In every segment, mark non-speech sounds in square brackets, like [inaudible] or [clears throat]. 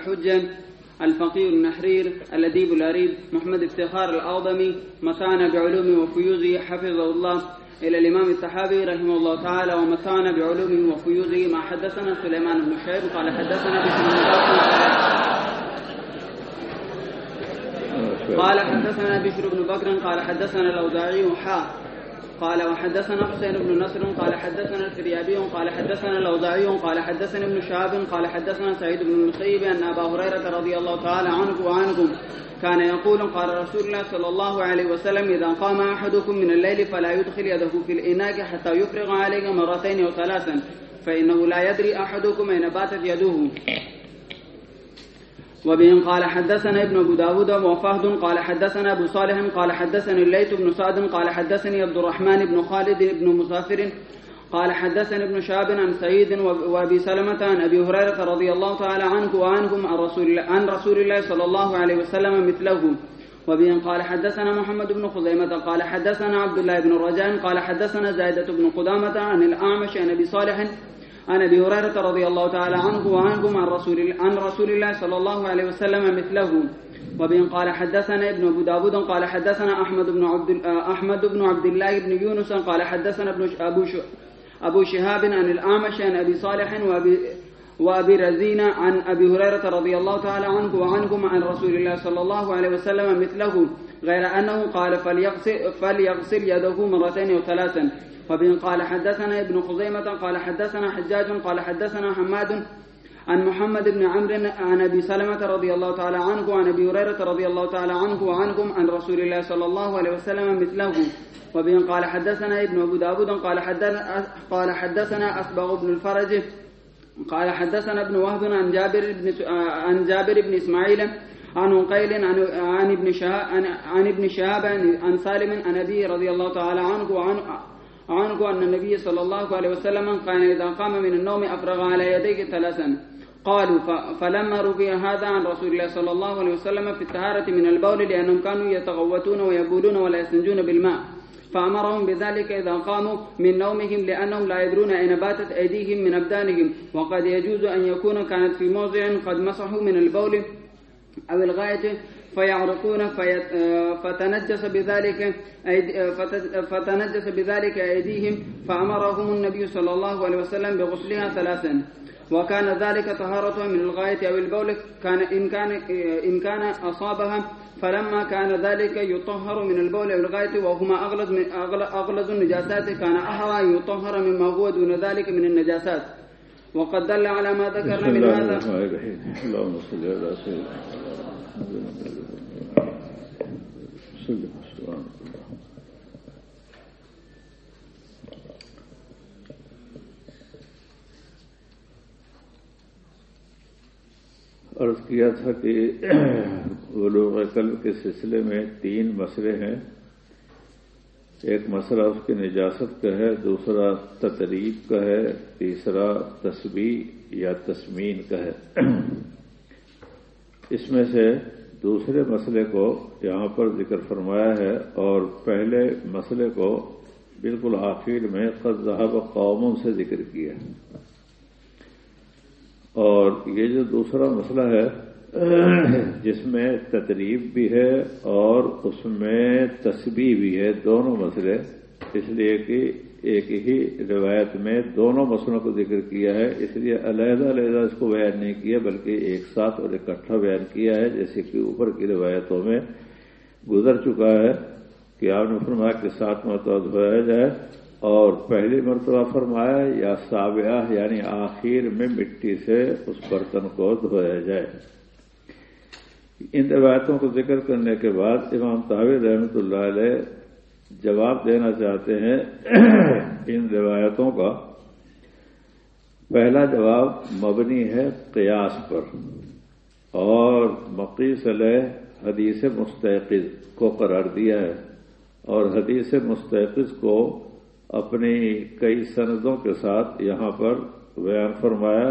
الحجة الفقيه النحرير الأديب الأريب محمد افتخار الأوضمي متعنا بعلومه وفيوزه حفظه الله إلى الإمام السحابي رحمه الله تعالى ومتعنا بعلومه وفيوزه ما حدثنا سليمان بن شعيب قال حدثنا بشر قال حدثنا بشر بن بكر قال حدثنا الأوزاعي حا قال وحدثنا حسين بن نصر قال حدثنا الفريابي قال حدثنا الأوزاعي قال حدثنا ابن شهاب قال حدثنا سعيد بن المسيب أن أبا هريرة رضي الله تعالى عنه وعنكم كان يقول قال رسول الله صلى الله عليه وسلم إذا قام أحدكم من الليل فلا يدخل يده في الإناء حتى يفرغ عليه مرتين أو ثلاثا فإنه لا يدري أحدكم أين باتت يده. وبهم قال حدثنا ابن أبو داود وفهد قال حدثنا أبو صالح قال حدثني الليث بن سعد قال حدثني عبد الرحمن بن خالد بن مسافر قال حدثني ابن شهاب عن سعيد وأبي سلمة عن أبي هريرة رضي الله تعالى عنه وعنهم عن رسول الله, عن رسول الله صلى الله عليه وسلم مثله. وبهم قال حدثنا محمد بن خزيمة قال حدثنا عبد الله بن الرجاء قال حدثنا زايدة بن قدامة عن الأعمش عن أبي صالح عن أبي هريرة رضي الله تعالى عنه وعنكم عن رسول عن رسول الله صلى الله عليه وسلم مثله. وبهم قال حدثنا ابن أبو داود قال حدثنا أحمد بن عبد أحمد بن عبد الله بن يونس قال حدثنا ابن أبو أبو شهاب عن الأعمش عن أبي صالح وابي وأبي رزين عن أبي هريرة رضي الله تعالى عنه وعنكم عن رسول الله صلى الله عليه وسلم مثله. غير أنه قال فليغسل, فليغسل يده مرتين وثلاثا وبه قال حدثنا ابن خزيمة قال حدثنا حجاج قال حدثنا حماد عن محمد بن عمرو عن أبي سلمة رضي الله تعالى عنه وعن أبي هريرة رضي الله تعالى عنه وعنكم عن رسول الله صلى الله عليه وسلم مثله. وبه قال حدثنا ابن أبو داود قال حدثنا قال حدثنا أسبغ بن الفرج قال حدثنا ابن وهب عن جابر بن عن جابر بن إسماعيل عن عقيل عن ابن شهاب عن, ابن شهاب عن سالم عن ابي رضي الله تعالى عنه عنه أن النبي صلى الله عليه وسلم كان إذا قام من النوم أفرغ على يديه ثلاثا. قالوا فلما روي هذا عن رسول الله صلى الله عليه وسلم في الطهارة من البول لأنهم كانوا يتغوتون ويبولون ولا يستنجون بالماء. فأمرهم بذلك إذا قاموا من نومهم لأنهم لا يدرون أين باتت أيديهم من أبدانهم. وقد يجوز أن يكون كانت في موضع قد مسحوا من البول أو الغاية فيعرقون فتنجس بذلك فتنجس بذلك أيديهم فأمرهم النبي صلى الله عليه وسلم بغسلها ثلاثا. وكان ذلك طهارة من الغاية أو البول كان إن كان إن كان أصابها فلما كان ذلك يطهر من البول أو الغاية وهما أغلظ من أغلظ النجاسات كان أحرى أن يطهر مما هو دون ذلك من النجاسات. وقد دل على ما ذكرنا من هذا. اللهم صل على سيدنا عرض کیا تھا کہ بلوغ قلب کے سلسلے میں تین مسئلے ہیں۔ ایک مسئلہ اس کی نجاست کا ہے، دوسرا تطریب کا ہے، تیسرا تسبیح یا تسمین کا ہے۔ اس میں سے دوسرے مسئلے کو یہاں پر ذکر فرمایا ہے اور پہلے مسئلے کو بالکل آخر میں قزب قوموں سے ذکر کیا اور یہ جو دوسرا مسئلہ ہے، جس میں تقریب بھی ہے اور اس میں تسبیح بھی ہے، دونوں مسئلے، اس لیے کہ ایک ہی روایت میں دونوں مسئلوں کو ذکر کیا ہے، اس لیے علیحدہ علیحدہ اس کو بیان نہیں کیا، بلکہ ایک ساتھ اور اکٹھا بیان کیا ہے، جیسے کہ اوپر کی روایتوں میں گزر چکا ہے کہ آپ نے فرمایا کہ سات مرتبہ دھویا جائے اور پہلی مرتبہ فرمایا یا سابیہ یعنی آخر میں مٹی سے اس برتن کو دھویا جائے۔ ان روایتوں کو ذکر کرنے کے بعد امام طاویر رحمۃ اللہ علیہ جواب دینا چاہتے ہیں [clears throat] ان روایتوں کا۔ پہلا جواب مبنی ہے قیاس پر، اور مقیس علیہ حدیث مستحقز کو قرار دیا ہے، اور حدیث مستحقز کو اپنی کئی سندوں کے ساتھ یہاں پر بیان فرمایا،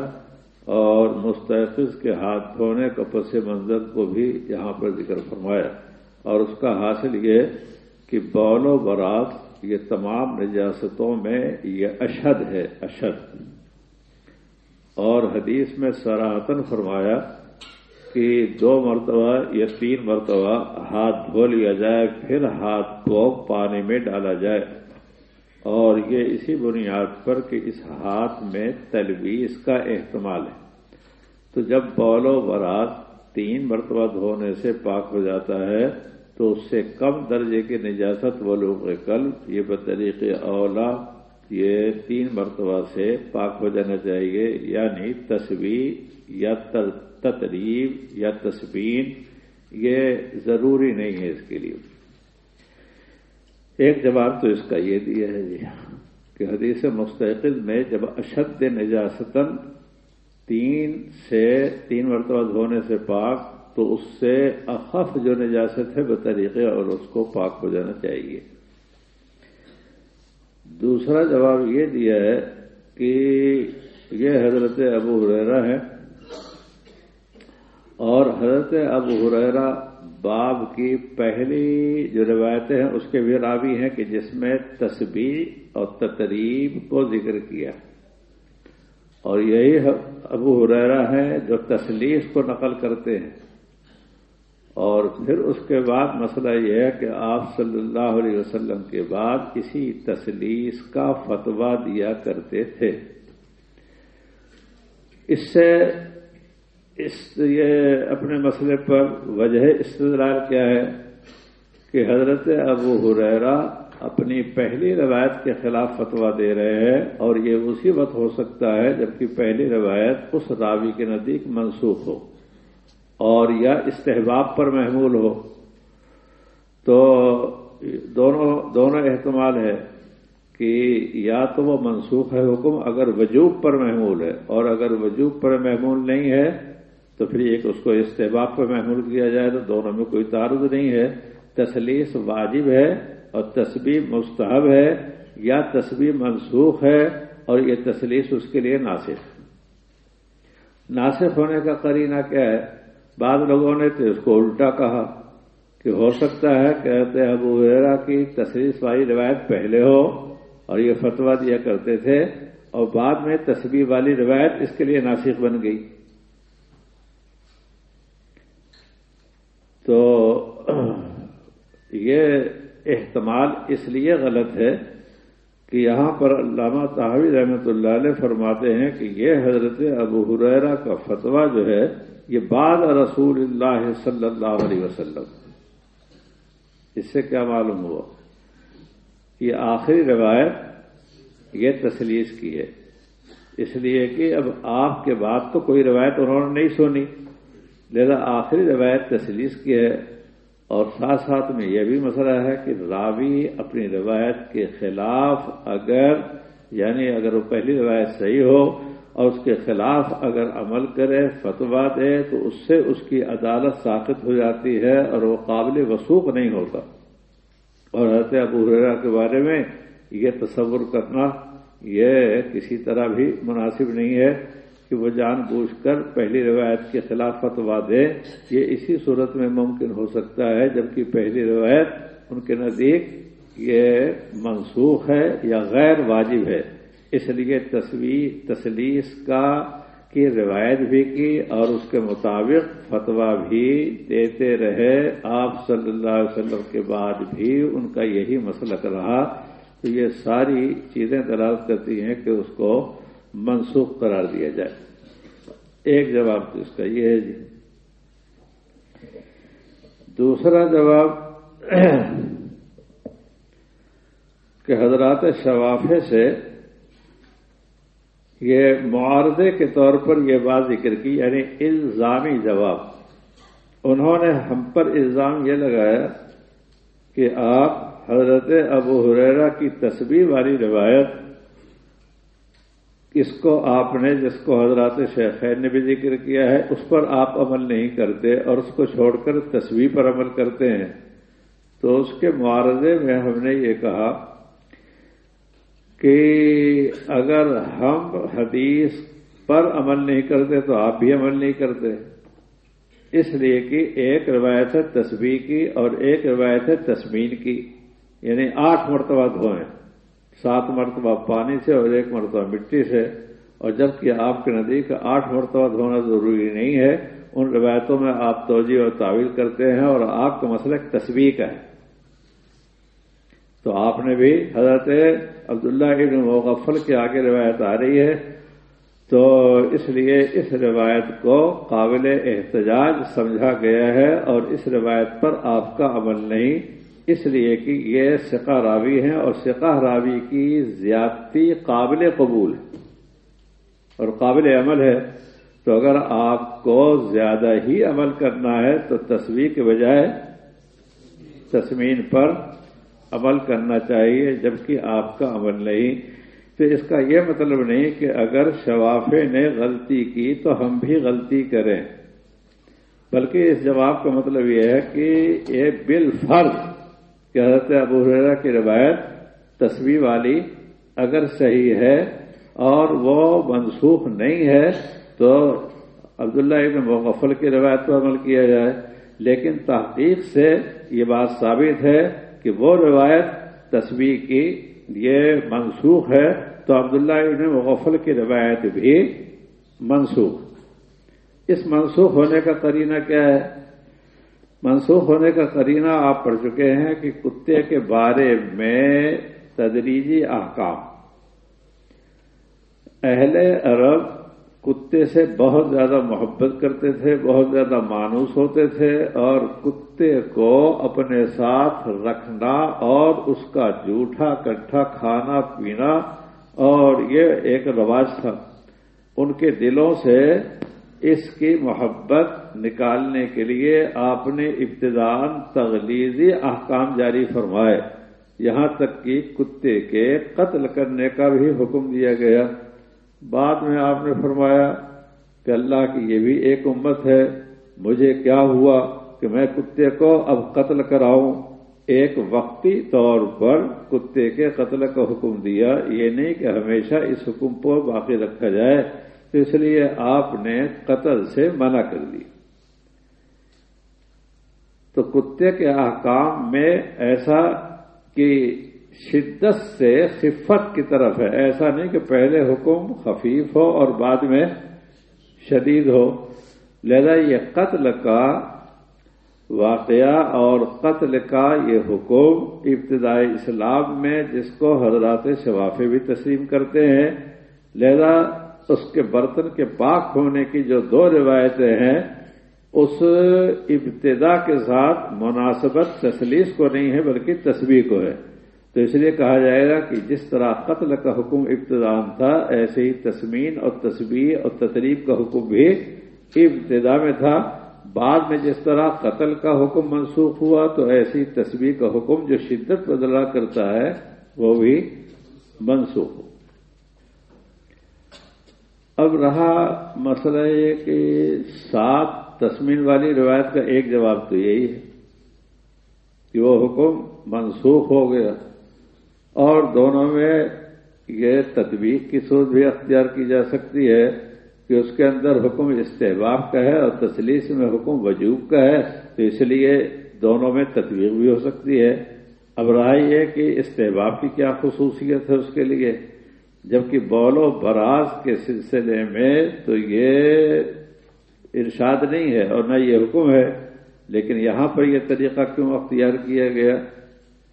اور مستحفظ کے ہاتھ دھونے کا پس منظر کو بھی یہاں پر ذکر فرمایا۔ اور اس کا حاصل یہ کہ بول و برات یہ تمام نجاستوں میں یہ اشد ہے اشد اور حدیث میں سراہتن فرمایا کہ دو مرتبہ یا تین مرتبہ ہاتھ دھو لیا جائے، پھر ہاتھ کو پانی میں ڈالا جائے۔ اور یہ اسی بنیاد پر کہ اس ہاتھ میں تلویز کا احتمال ہے۔ تو جب بول و برات تین مرتبہ دھونے سے پاک ہو جاتا ہے تو اس سے کم درجے کی نجاست و قلب، یہ بطریق اولا، یہ تین مرتبہ سے پاک ہو جانا چاہیے یعنی تصویر یا تطریب یا تصویر یہ ضروری نہیں ہے اس کے لیے۔ ایک جواب تو اس کا یہ دیا ہے جی کہ حدیث مستقل میں جب اشد نجاستن تین سے، تین مرتبہ دھونے سے پاک تو اس سے اخف جو نجاست ہے بطریقے اور اس کو پاک ہو جانا چاہیے۔ دوسرا جواب یہ دیا ہے کہ یہ حضرت ابو حریرا ہے اور حضرت ابو حریرا باب کی پہلی جو روایتیں ہیں اس کے بھی راوی ہیں کہ جس میں تسبیح اور تقریب کو ذکر کیا۔ اور یہی ابو حریرا ہے جو تسلیس کو نقل کرتے ہیں۔ اور پھر اس کے بعد مسئلہ یہ ہے کہ آپ صلی اللہ علیہ وسلم کے بعد کسی تسلیس کا فتویٰ دیا کرتے تھے۔ اس سے اس یہ اپنے مسئلے پر وجہ استدلال کیا ہے کہ حضرت ابو حریرا اپنی پہلی روایت کے خلاف فتویٰ دے رہے ہیں اور یہ اسی وقت ہو سکتا ہے جبکہ پہلی روایت اس راوی کے نزدیک منسوخ ہو۔ اور یا استحباب پر محمول ہو، تو دونوں دونوں احتمال ہے کہ یا تو وہ منسوخ ہے حکم اگر وجوب پر محمول ہے، اور اگر وجوب پر محمول نہیں ہے تو پھر ایک اس کو استحباب پر محمول کیا جائے تو دونوں میں کوئی تعارض نہیں ہے۔ تسلیس واجب ہے اور تصویر مستحب ہے یا تصویر منسوخ ہے اور یہ تسلیس اس کے لیے ناصف۔ ناصف ہونے کا قرینہ کیا ہے؟ بعض لوگوں نے تو اس کو الٹا کہا کہ ہو سکتا ہے کہتے ابو ویرا کی تصویر والی روایت پہلے ہو اور یہ فتوا دیا کرتے تھے اور بعد میں تصویر والی روایت اس کے لیے ناسک بن گئی۔ تو یہ احتمال اس لیے غلط ہے کہ یہاں پر علامہ تحوی رحمۃ اللہ علیہ فرماتے ہیں کہ یہ حضرت ابو حریرا کا فتویٰ جو ہے، یہ بعد رسول اللہ صلی اللہ علیہ وسلم۔ اس سے کیا معلوم ہوا؟ یہ آخری روایت یہ تسلیس کی ہے۔ اس لیے کہ اب آپ کے بعد تو کوئی روایت انہوں نے نہیں سنی، لہذا آخری روایت تسلیس کی ہے۔ اور ساتھ ساتھ میں یہ بھی مسئلہ ہے کہ راوی اپنی روایت کے خلاف اگر یعنی اگر وہ پہلی روایت صحیح ہو اور اس کے خلاف اگر عمل کرے فتوا دے، تو اس سے اس کی عدالت ساخت ہو جاتی ہے اور وہ قابل وسوخ نہیں ہوتا۔ اور حضرت ابو حریرا کے بارے میں یہ تصور کرنا یہ کسی طرح بھی مناسب نہیں ہے۔ کہ وہ جان بوجھ کر پہلی روایت کے خلاف فتوا دے یہ اسی صورت میں ممکن ہو سکتا ہے، جبکہ پہلی روایت ان کے نزدیک یہ منسوخ ہے یا غیر واجب ہے۔ اس لیے تصویر تسلیس کا کی روایت بھی کی اور اس کے مطابق فتوا بھی دیتے رہے۔ آپ صلی اللہ علیہ وسلم کے بعد بھی ان کا یہی مسلک رہا۔ تو یہ ساری چیزیں دراز کرتی ہیں کہ اس کو منسوخ قرار دیا جائے۔ ایک جواب تو اس کا یہ ہے جی۔ دوسرا جواب [clears throat] کہ حضرات شوافے سے یہ معارضے کے طور پر یہ بات ذکر کی یعنی الزامی جواب۔ انہوں نے ہم پر الزام یہ لگایا کہ آپ حضرت ابو حریرا کی تصویر والی روایت اس کو آپ نے جس کو حضرات شیخین نے بھی ذکر کیا ہے، اس پر آپ عمل نہیں کرتے اور اس کو چھوڑ کر تصویر پر عمل کرتے ہیں۔ تو اس کے معارضے میں ہم نے یہ کہا کہ اگر ہم حدیث پر عمل نہیں کرتے تو آپ بھی عمل نہیں کرتے۔ اس لیے کہ ایک روایت ہے تصویر کی اور ایک روایت ہے تسمین کی یعنی آٹھ مرتبہ دھوئیں۔ سات مرتبہ پانی سے اور ایک مرتبہ مٹی سے اور جبکہ آپ کے نزدیک آٹھ مرتبہ دھونا ضروری نہیں ہے، ان روایتوں میں آپ توجہ اور تعویل کرتے ہیں اور آپ کا مسئلہ تصویر کا ہے۔ تو آپ نے بھی حضرت عبداللہ ابن مغفل کے آگے روایت آ رہی ہے۔ تو اس لیے اس روایت کو قابل احتجاج سمجھا گیا ہے اور اس روایت پر آپ کا عمل نہیں اس لیے کہ یہ سکا راوی ہیں اور سکا راوی کی زیادتی قابل قبول ہے اور قابل عمل ہے تو اگر آپ کو زیادہ ہی عمل کرنا ہے تو تصویر کے بجائے تسمین پر عمل کرنا چاہیے جبکہ آپ کا عمل نہیں۔ تو اس کا یہ مطلب نہیں کہ اگر شوافے نے غلطی کی تو ہم بھی غلطی کریں۔ بلکہ اس جواب کا مطلب یہ ہے کہ یہ بال فرض کہ حضرت ابو حرا کی روایت تصویر والی اگر صحیح ہے اور وہ منسوخ نہیں ہے تو عبداللہ ابن مغفل کی روایت پر عمل کیا جائے۔ لیکن تحقیق سے یہ بات ثابت ہے کہ وہ روایت تصویر کی یہ منسوخ ہے تو عبداللہ ابن مغفل کی روایت بھی منسوخ۔ اس منسوخ ہونے کا قرینہ کیا ہے؟ منسوخ ہونے کا قرینہ آپ پڑھ چکے ہیں کہ کتے کے بارے میں تدریجی احکام۔ اہل عرب کتے سے بہت زیادہ محبت کرتے تھے، بہت زیادہ مانوس ہوتے تھے اور کتے کو اپنے ساتھ رکھنا اور اس کا جھوٹا کٹھا کھانا پینا اور یہ ایک رواج تھا۔ ان کے دلوں سے اس کی محبت نکالنے کے لیے آپ نے ابتدان تغلیزی احکام جاری فرمائے۔ یہاں تک کہ کتے کے قتل کرنے کا بھی حکم دیا گیا۔ بعد میں آپ نے فرمایا کہ اللہ کی یہ بھی ایک امت ہے۔ مجھے کیا ہوا کہ میں کتے کو اب قتل کراؤں؟ ایک وقتی طور پر کتے کے قتل کا حکم دیا، یہ نہیں کہ ہمیشہ اس حکم کو باقی رکھا جائے۔ تو اس لیے آپ نے قتل سے منع کر دی۔ تو کتے کے احکام میں ایسا کہ شدت سے خفت کی طرف ہے، ایسا نہیں کہ پہلے حکم خفیف ہو اور بعد میں شدید ہو۔ لہذا یہ قتل کا واقعہ اور قتل کا یہ حکم ابتدائی اسلام میں جس کو حضرات شفافے بھی تسلیم کرتے ہیں، لہذا اس کے برتن کے پاک ہونے کی جو دو روایتیں ہیں، اس ابتدا کے ساتھ مناسبت تسلیس کو نہیں ہے، بلکہ تصویر کو ہے۔ تو اس لیے کہا جائے گا کہ جس طرح قتل کا حکم ابتدام تھا، ایسے ہی تسمین اور تصویر اور تقریب کا حکم بھی ابتدا میں تھا۔ بعد میں جس طرح قتل کا حکم منسوخ ہوا، تو ایسی تصویر کا حکم جو شدت بدلا کرتا ہے، وہ بھی منسوخ ہو اب رہا مسئلہ یہ کہ سات تسمین والی روایت کا ایک جواب تو یہی ہے کہ وہ حکم منسوخ ہو گیا اور دونوں میں یہ تدبیق کی سوچ بھی اختیار کی جا سکتی ہے کہ اس کے اندر حکم استحباب کا ہے اور تسلیس میں حکم وجوب کا ہے تو اس لیے دونوں میں تطویق بھی ہو سکتی ہے۔ اب رہا یہ کہ استحباب کی کیا خصوصیت ہے اس کے لیے؟ جبکہ بول و براز کے سلسلے میں تو یہ ارشاد نہیں ہے اور نہ یہ حکم ہے، لیکن یہاں پر یہ طریقہ کیوں اختیار کیا گیا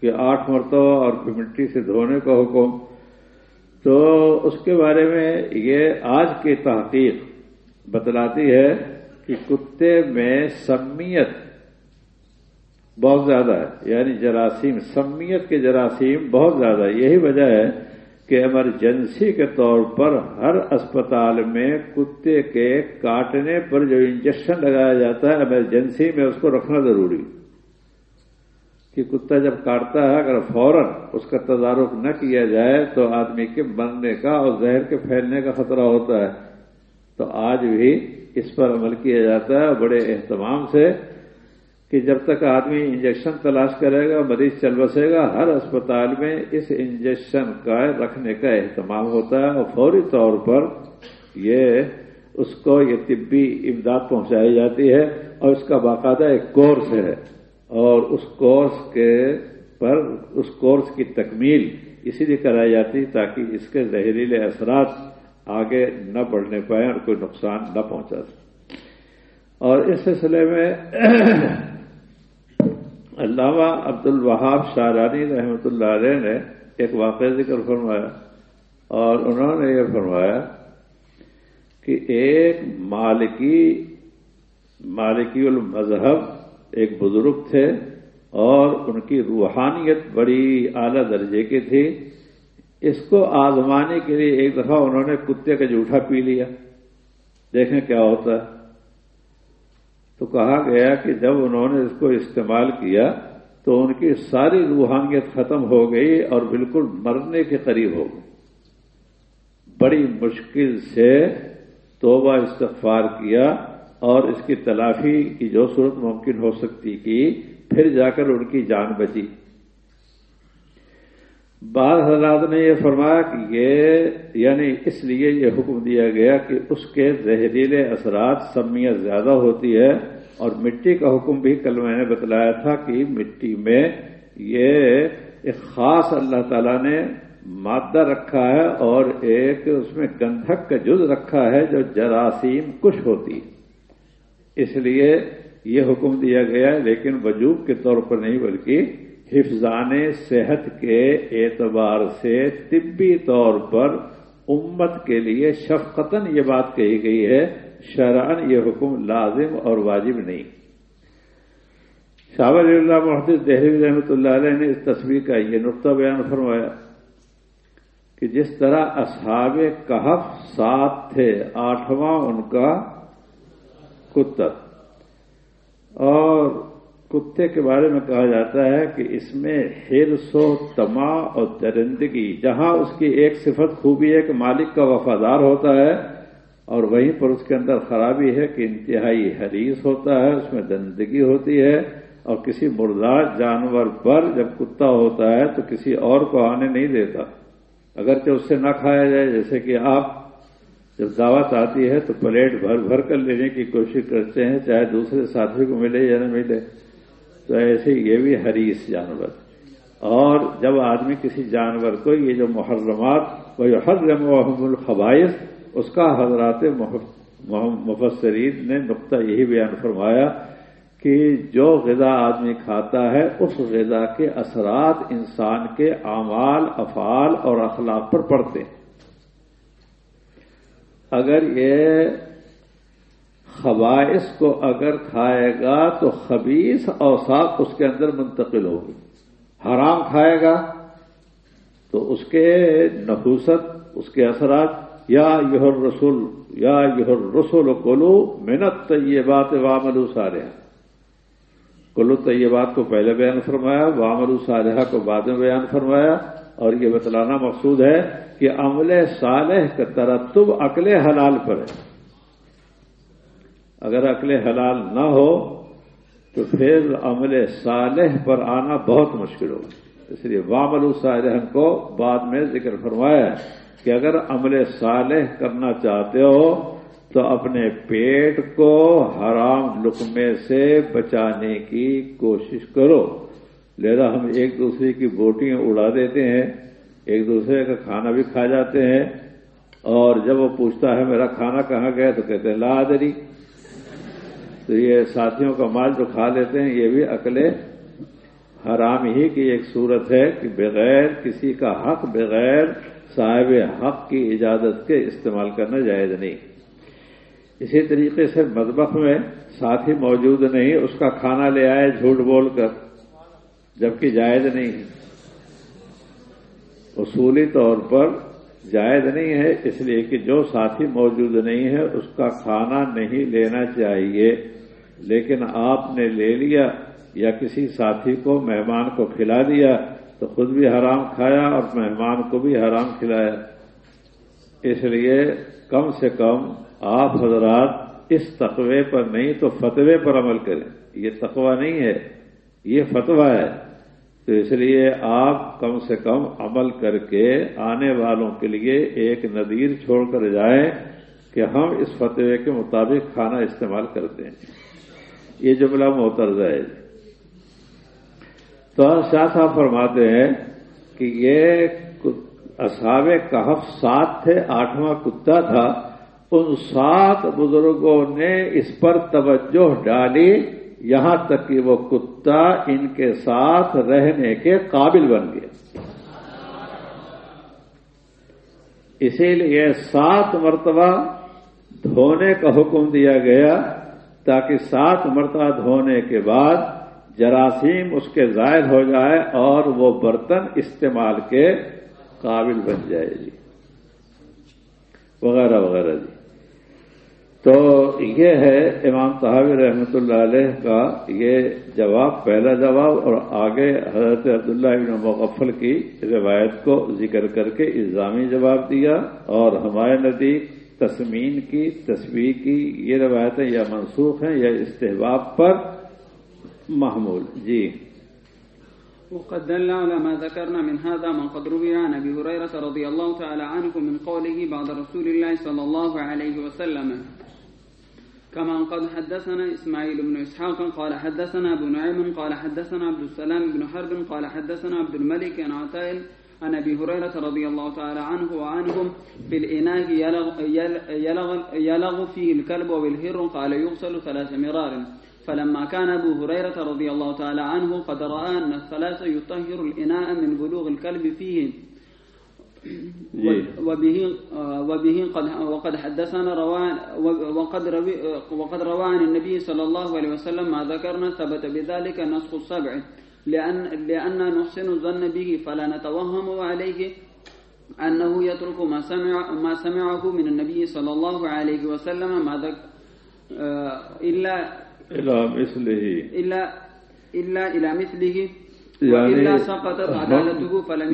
کہ آٹھ مرتبہ اور مٹی سے دھونے کا حکم؟ تو اس کے بارے میں یہ آج کی تحقیق بتلاتی ہے کہ کتے میں سمیت بہت زیادہ ہے یعنی جراثیم، سمیت کے جراثیم بہت زیادہ ہے۔ یہی وجہ ہے کہ ایمرجنسی کے طور پر ہر اسپتال میں کتے کے کاٹنے پر جو انجیکشن لگایا جاتا ہے، ایمرجنسی میں اس کو رکھنا ضروری۔ کہ کتا جب کاٹتا ہے، اگر فوراً اس کا تدارک نہ کیا جائے، تو آدمی کے مرنے کا اور زہر کے پھیلنے کا خطرہ ہوتا ہے۔ تو آج بھی اس پر عمل کیا جاتا ہے بڑے اہتمام سے کہ جب تک آدمی انجیکشن تلاش کرے گا، مریض چل بسے گا، ہر اسپتال میں اس انجیکشن کا رکھنے کا اہتمام ہوتا ہے اور فوری طور پر یہ اس کو یہ طبی امداد پہنچائی جاتی ہے اور اس کا باقاعدہ ایک کورس ہے اور اس کورس کے پر اس کورس کی تکمیل اسی لیے کرائی جاتی تاکہ اس کے زہریلے اثرات آگے نہ بڑھنے پائیں اور کوئی نقصان نہ پہنچا سکے۔ اور اس سلسلے میں علامہ عبد الوہاب شاہرانی رحمۃ اللہ علیہ نے ایک واقعہ ذکر فرمایا اور انہوں نے یہ فرمایا کہ ایک مالکی مالکی المذہب ایک بزرگ تھے اور ان کی روحانیت بڑی اعلی درجے کی تھی۔ اس کو آزمانے کے لیے ایک دفعہ انہوں نے کتے کا جھوٹا پی لیا۔ دیکھیں کیا ہوتا ہے۔ تو کہا گیا کہ جب انہوں نے اس کو استعمال کیا تو ان کی ساری روحانیت ختم ہو گئی اور بالکل مرنے کے قریب ہو گئی۔ بڑی مشکل سے توبہ استغفار کیا اور اس کی تلافی کی جو صورت ممکن ہو سکتی کی پھر جا کر ان کی جان بچی۔ بعض حضرات نے یہ فرمایا کہ یہ یعنی اس لیے یہ حکم دیا گیا کہ اس کے زہریلے اثرات سمیت زیادہ ہوتی ہے اور مٹی کا حکم بھی کل میں نے بتلایا تھا کہ مٹی میں یہ ایک خاص اللہ تعالی نے مادہ رکھا ہے اور ایک اس میں گندھک کا جز رکھا ہے جو جراثیم کش ہوتی اس لیے یہ حکم دیا گیا لیکن وجوب کے طور پر نہیں، بلکہ حفظان صحت کے اعتبار سے طبی طور پر امت کے لیے شفقتاً یہ بات کہی گئی ہے شرعن یہ حکم لازم اور واجب نہیں۔ شاہ ولی اللہ محدود دہلی رحمۃ اللہ علیہ نے اس تصویر کا یہ نقطہ بیان فرمایا کہ جس طرح اصحاب کہف سات تھے، آٹھواں ان کا کتر اور کتے کے بارے میں کہا جاتا ہے کہ اس میں ہرس و تما اور درندگی، جہاں اس کی ایک صفت خوبی ہے کہ مالک کا وفادار ہوتا ہے اور وہیں پر اس کے اندر خرابی ہے کہ انتہائی حریص ہوتا ہے، اس میں درندگی ہوتی ہے اور کسی مردار جانور پر جب کتا ہوتا ہے تو کسی اور کو آنے نہیں دیتا۔ اگرچہ اس سے نہ کھایا جائے، جیسے کہ آپ جب دعوت آتی ہے تو پلیٹ بھر بھر کر لینے کی کوشش کرتے ہیں، چاہے دوسرے ساتھی کو ملے یا نہ ملے۔ تو ایسے یہ بھی حریص جانور۔ اور جب آدمی کسی جانور کو یہ جو محرمات وہ حرم محمد الخبائش اس کا حضرات مفسرین نے نقطہ یہی بیان فرمایا کہ جو غذا آدمی کھاتا ہے، اس غذا کے اثرات انسان کے اعمال، افعال اور اخلاق پر پڑتے ہیں۔ اگر یہ خبائش کو اگر کھائے گا تو خبیص اوساف اس کے اندر منتقل ہوگی۔ حرام کھائے گا تو اس کے نحوست اس کے اثرات، یا یہ رسول یا یہ رسول کلو محنت طیبات وامل سارے کلو طیبات کو پہلے بیان فرمایا وامل صالحہ کو بعد میں بیان فرمایا۔ اور یہ بتلانا مقصود ہے کہ عمل صالح کا ترتب عقل حلال پر ہے۔ اگر عقل حلال نہ ہو تو پھر عمل صالح پر آنا بہت مشکل ہوگا۔ اس لیے وامل صالح کو بعد میں ذکر فرمایا کہ اگر عمل صالح کرنا چاہتے ہو تو اپنے پیٹ کو حرام لقمے سے بچانے کی کوشش کرو۔ لہذا ہم ایک دوسرے کی بوٹیاں اڑا دیتے ہیں، ایک دوسرے کا کھانا بھی کھا جاتے ہیں اور جب وہ پوچھتا ہے میرا کھانا کہاں گیا تو کہتے ہیں، لا دری تو یہ ساتھیوں کا مال جو کھا لیتے ہیں، یہ بھی عقل حرام ہی کی ایک صورت ہے کہ بغیر کسی کا حق، بغیر صاحب حق کی اجازت کے استعمال کرنا جائز نہیں۔ اسی طریقے سے مذبح میں ساتھی موجود نہیں، اس کا کھانا لے آئے جھوٹ بول کر، جبکہ جائز نہیں ہے۔ اصولی طور پر جائز نہیں ہے، اس لیے کہ جو ساتھی موجود نہیں ہے، اس کا کھانا نہیں لینا چاہیے۔ لیکن آپ نے لے لیا یا کسی ساتھی کو، مہمان کو کھلا دیا تو خود بھی حرام کھایا اور مہمان کو بھی حرام کھلایا۔ اس لیے کم سے کم آپ حضرات اس تقوی پر نہیں تو فتوے پر عمل کریں۔ یہ تقوی نہیں ہے، یہ فتویٰ ہے۔ تو اس لیے آپ کم سے کم عمل کر کے آنے والوں کے لیے ایک ندیر چھوڑ کر جائیں کہ ہم اس فتوے کے مطابق کھانا استعمال کرتے ہیں۔ یہ جملہ محترض ہے جی۔ تو شاہ صاحب فرماتے ہیں کہ یہ اصحاب کہف سات تھے، آٹھواں کتا تھا۔ ان سات بزرگوں نے اس پر توجہ ڈالی۔ یہاں تک کہ وہ کتا ان کے ساتھ رہنے کے قابل بن گیا۔ اسی لیے سات مرتبہ دھونے کا حکم دیا گیا۔ تاکہ سات مرتبہ دھونے کے بعد جراثیم اس کے ظاہر ہو جائے اور وہ برتن استعمال کے قابل بن جائے جی۔ وغیرہ وغیرہ جی۔ تو یہ ہے امام صحابی رحمۃ اللہ علیہ کا یہ جواب، پہلا جواب، اور آگے حضرت عبداللہ ابن مغفل کی روایت کو ذکر کر کے الزامی جواب دیا اور ہمارے نزدیک تسمین کی، تصویر کی، یہ روایتیں یا منسوخ ہیں یا استحباب پر محمول۔ جی۔ وقد دل على ما ذكرنا من هذا ما قد روي عن ابي هريره رضي الله تعالى عنه من قوله بعد رسول الله صلى الله عليه وسلم، كما قد حدثنا اسماعيل بن اسحاق قال حدثنا ابو نعيم، قال حدثنا عبد السلام بن حرب، قال حدثنا عبد الملك عن عطاء عن أبي هريرة رضي الله تعالى عنه وعنهم في الإناء يلغ, يلغ, يلغ فيه الكلب وبالهر قال يغسل ثلاث مرار. فلما كان أبو هريرة رضي الله تعالى عنه قد رأى أن الثلاث يطهر الإناء من بلوغ الكلب فيه. وبه وبه قد وقد حدثنا روان وقد روي وقد روى عن النبي صلى الله عليه وسلم ما ذكرنا ثبت بذلك نسخ السبع. لأن لأن نحسن الظن به فلا نتوهم عليه أنه يترك ما سمع ما سمعه من النبي صلى الله عليه وسلم ما ذكر إلا یعنی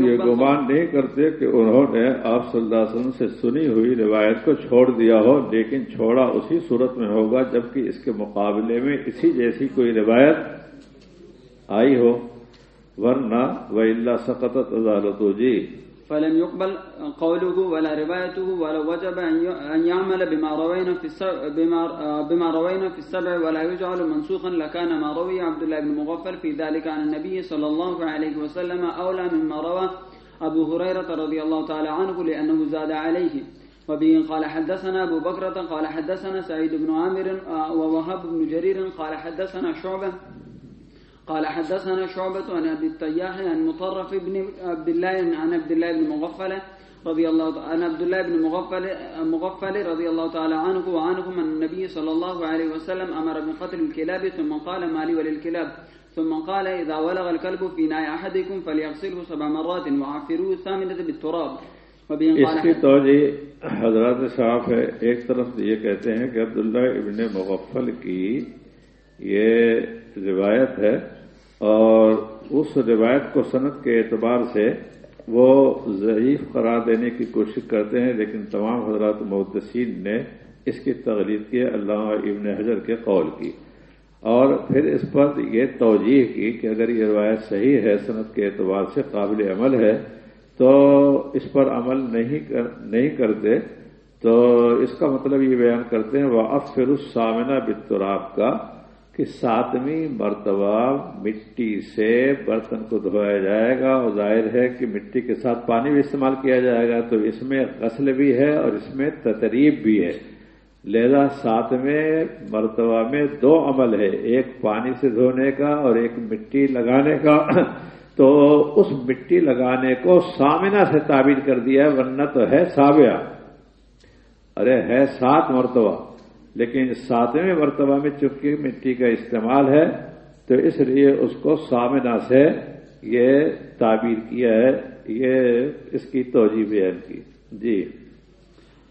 یہ گمان نہیں کرتے کہ انہوں نے آپ صلی اللہ علیہ وسلم سے سنی ہوئی روایت کو چھوڑ دیا ہو لیکن چھوڑا اسی صورت میں ہوگا جبکہ اس کے مقابلے میں اسی جیسی کوئی روایت آئی ہو ورنہ سقطت عدالت ہو جی فلم يقبل قوله ولا روايته ولا وجب أن يعمل بما روينا في السبع بما, روينا في السبع ولا يجعل منسوخا لكان ما روي عبد الله بن مغفل في ذلك عن النبي صلى الله عليه وسلم أولى مما روى أبو هريرة رضي الله تعالى عنه لأنه زاد عليه. وبه قال حدثنا أبو بكرة قال حدثنا سعيد بن عامر ووهب بن جرير قال حدثنا شعبة قال حدثنا شعبة عن أبي التياح عن مطرف بن عبد الله عن عبد الله بن مغفل رضي الله عن عبد الله بن مغفل مغفل رضي الله تعالى عنه وعنهم أن النبي صلى الله عليه وسلم أمر بقتل الكلاب ثم قال ما لي وللكلاب. ثم قال إذا ولغ الكلب في ناء أحدكم فليغسله سبع مرات وعفروه الثامنة بالتراب. اس کی توجہ حضرات صاحب ہے ایک طرف یہ کہتے ہیں کہ عبداللہ ابن مغفل کی یہ روایت ہے اور اس روایت کو صنعت کے اعتبار سے وہ ضعیف قرار دینے کی کوشش کرتے ہیں، لیکن تمام حضرات محدثین نے اس کی تغلید کی، اللہ ابن حضر کے قول کی۔ اور پھر اس پر یہ توجہ کی کہ اگر یہ روایت صحیح ہے صنعت کے اعتبار سے قابل عمل ہے، تو اس پر عمل نہیں کرتے۔ تو اس کا مطلب یہ بیان کرتے ہیں وہ افر السامنا بتراب کا کہ ساتویں مرتبہ مٹی سے برتن کو دھویا جائے گا اور ظاہر ہے کہ مٹی کے ساتھ پانی بھی استعمال کیا جائے گا تو اس میں غسل بھی ہے اور اس میں تطریب بھی ہے۔ لہذا ساتویں مرتبہ میں دو عمل ہے، ایک پانی سے دھونے کا اور ایک مٹی لگانے کا۔ [clears throat] تو اس مٹی لگانے کو سامنا سے تعبیر کر دیا ہے، ورنہ تو ہے سابیا ارے، ہے سات مرتبہ۔ لیکن ساتویں مرتبہ میں چپکی مٹی کا استعمال ہے، تو اس لیے اس کو سامنا سے یہ تعبیر کیا ہے، یہ اس کی توجہ بیان کی۔ جی۔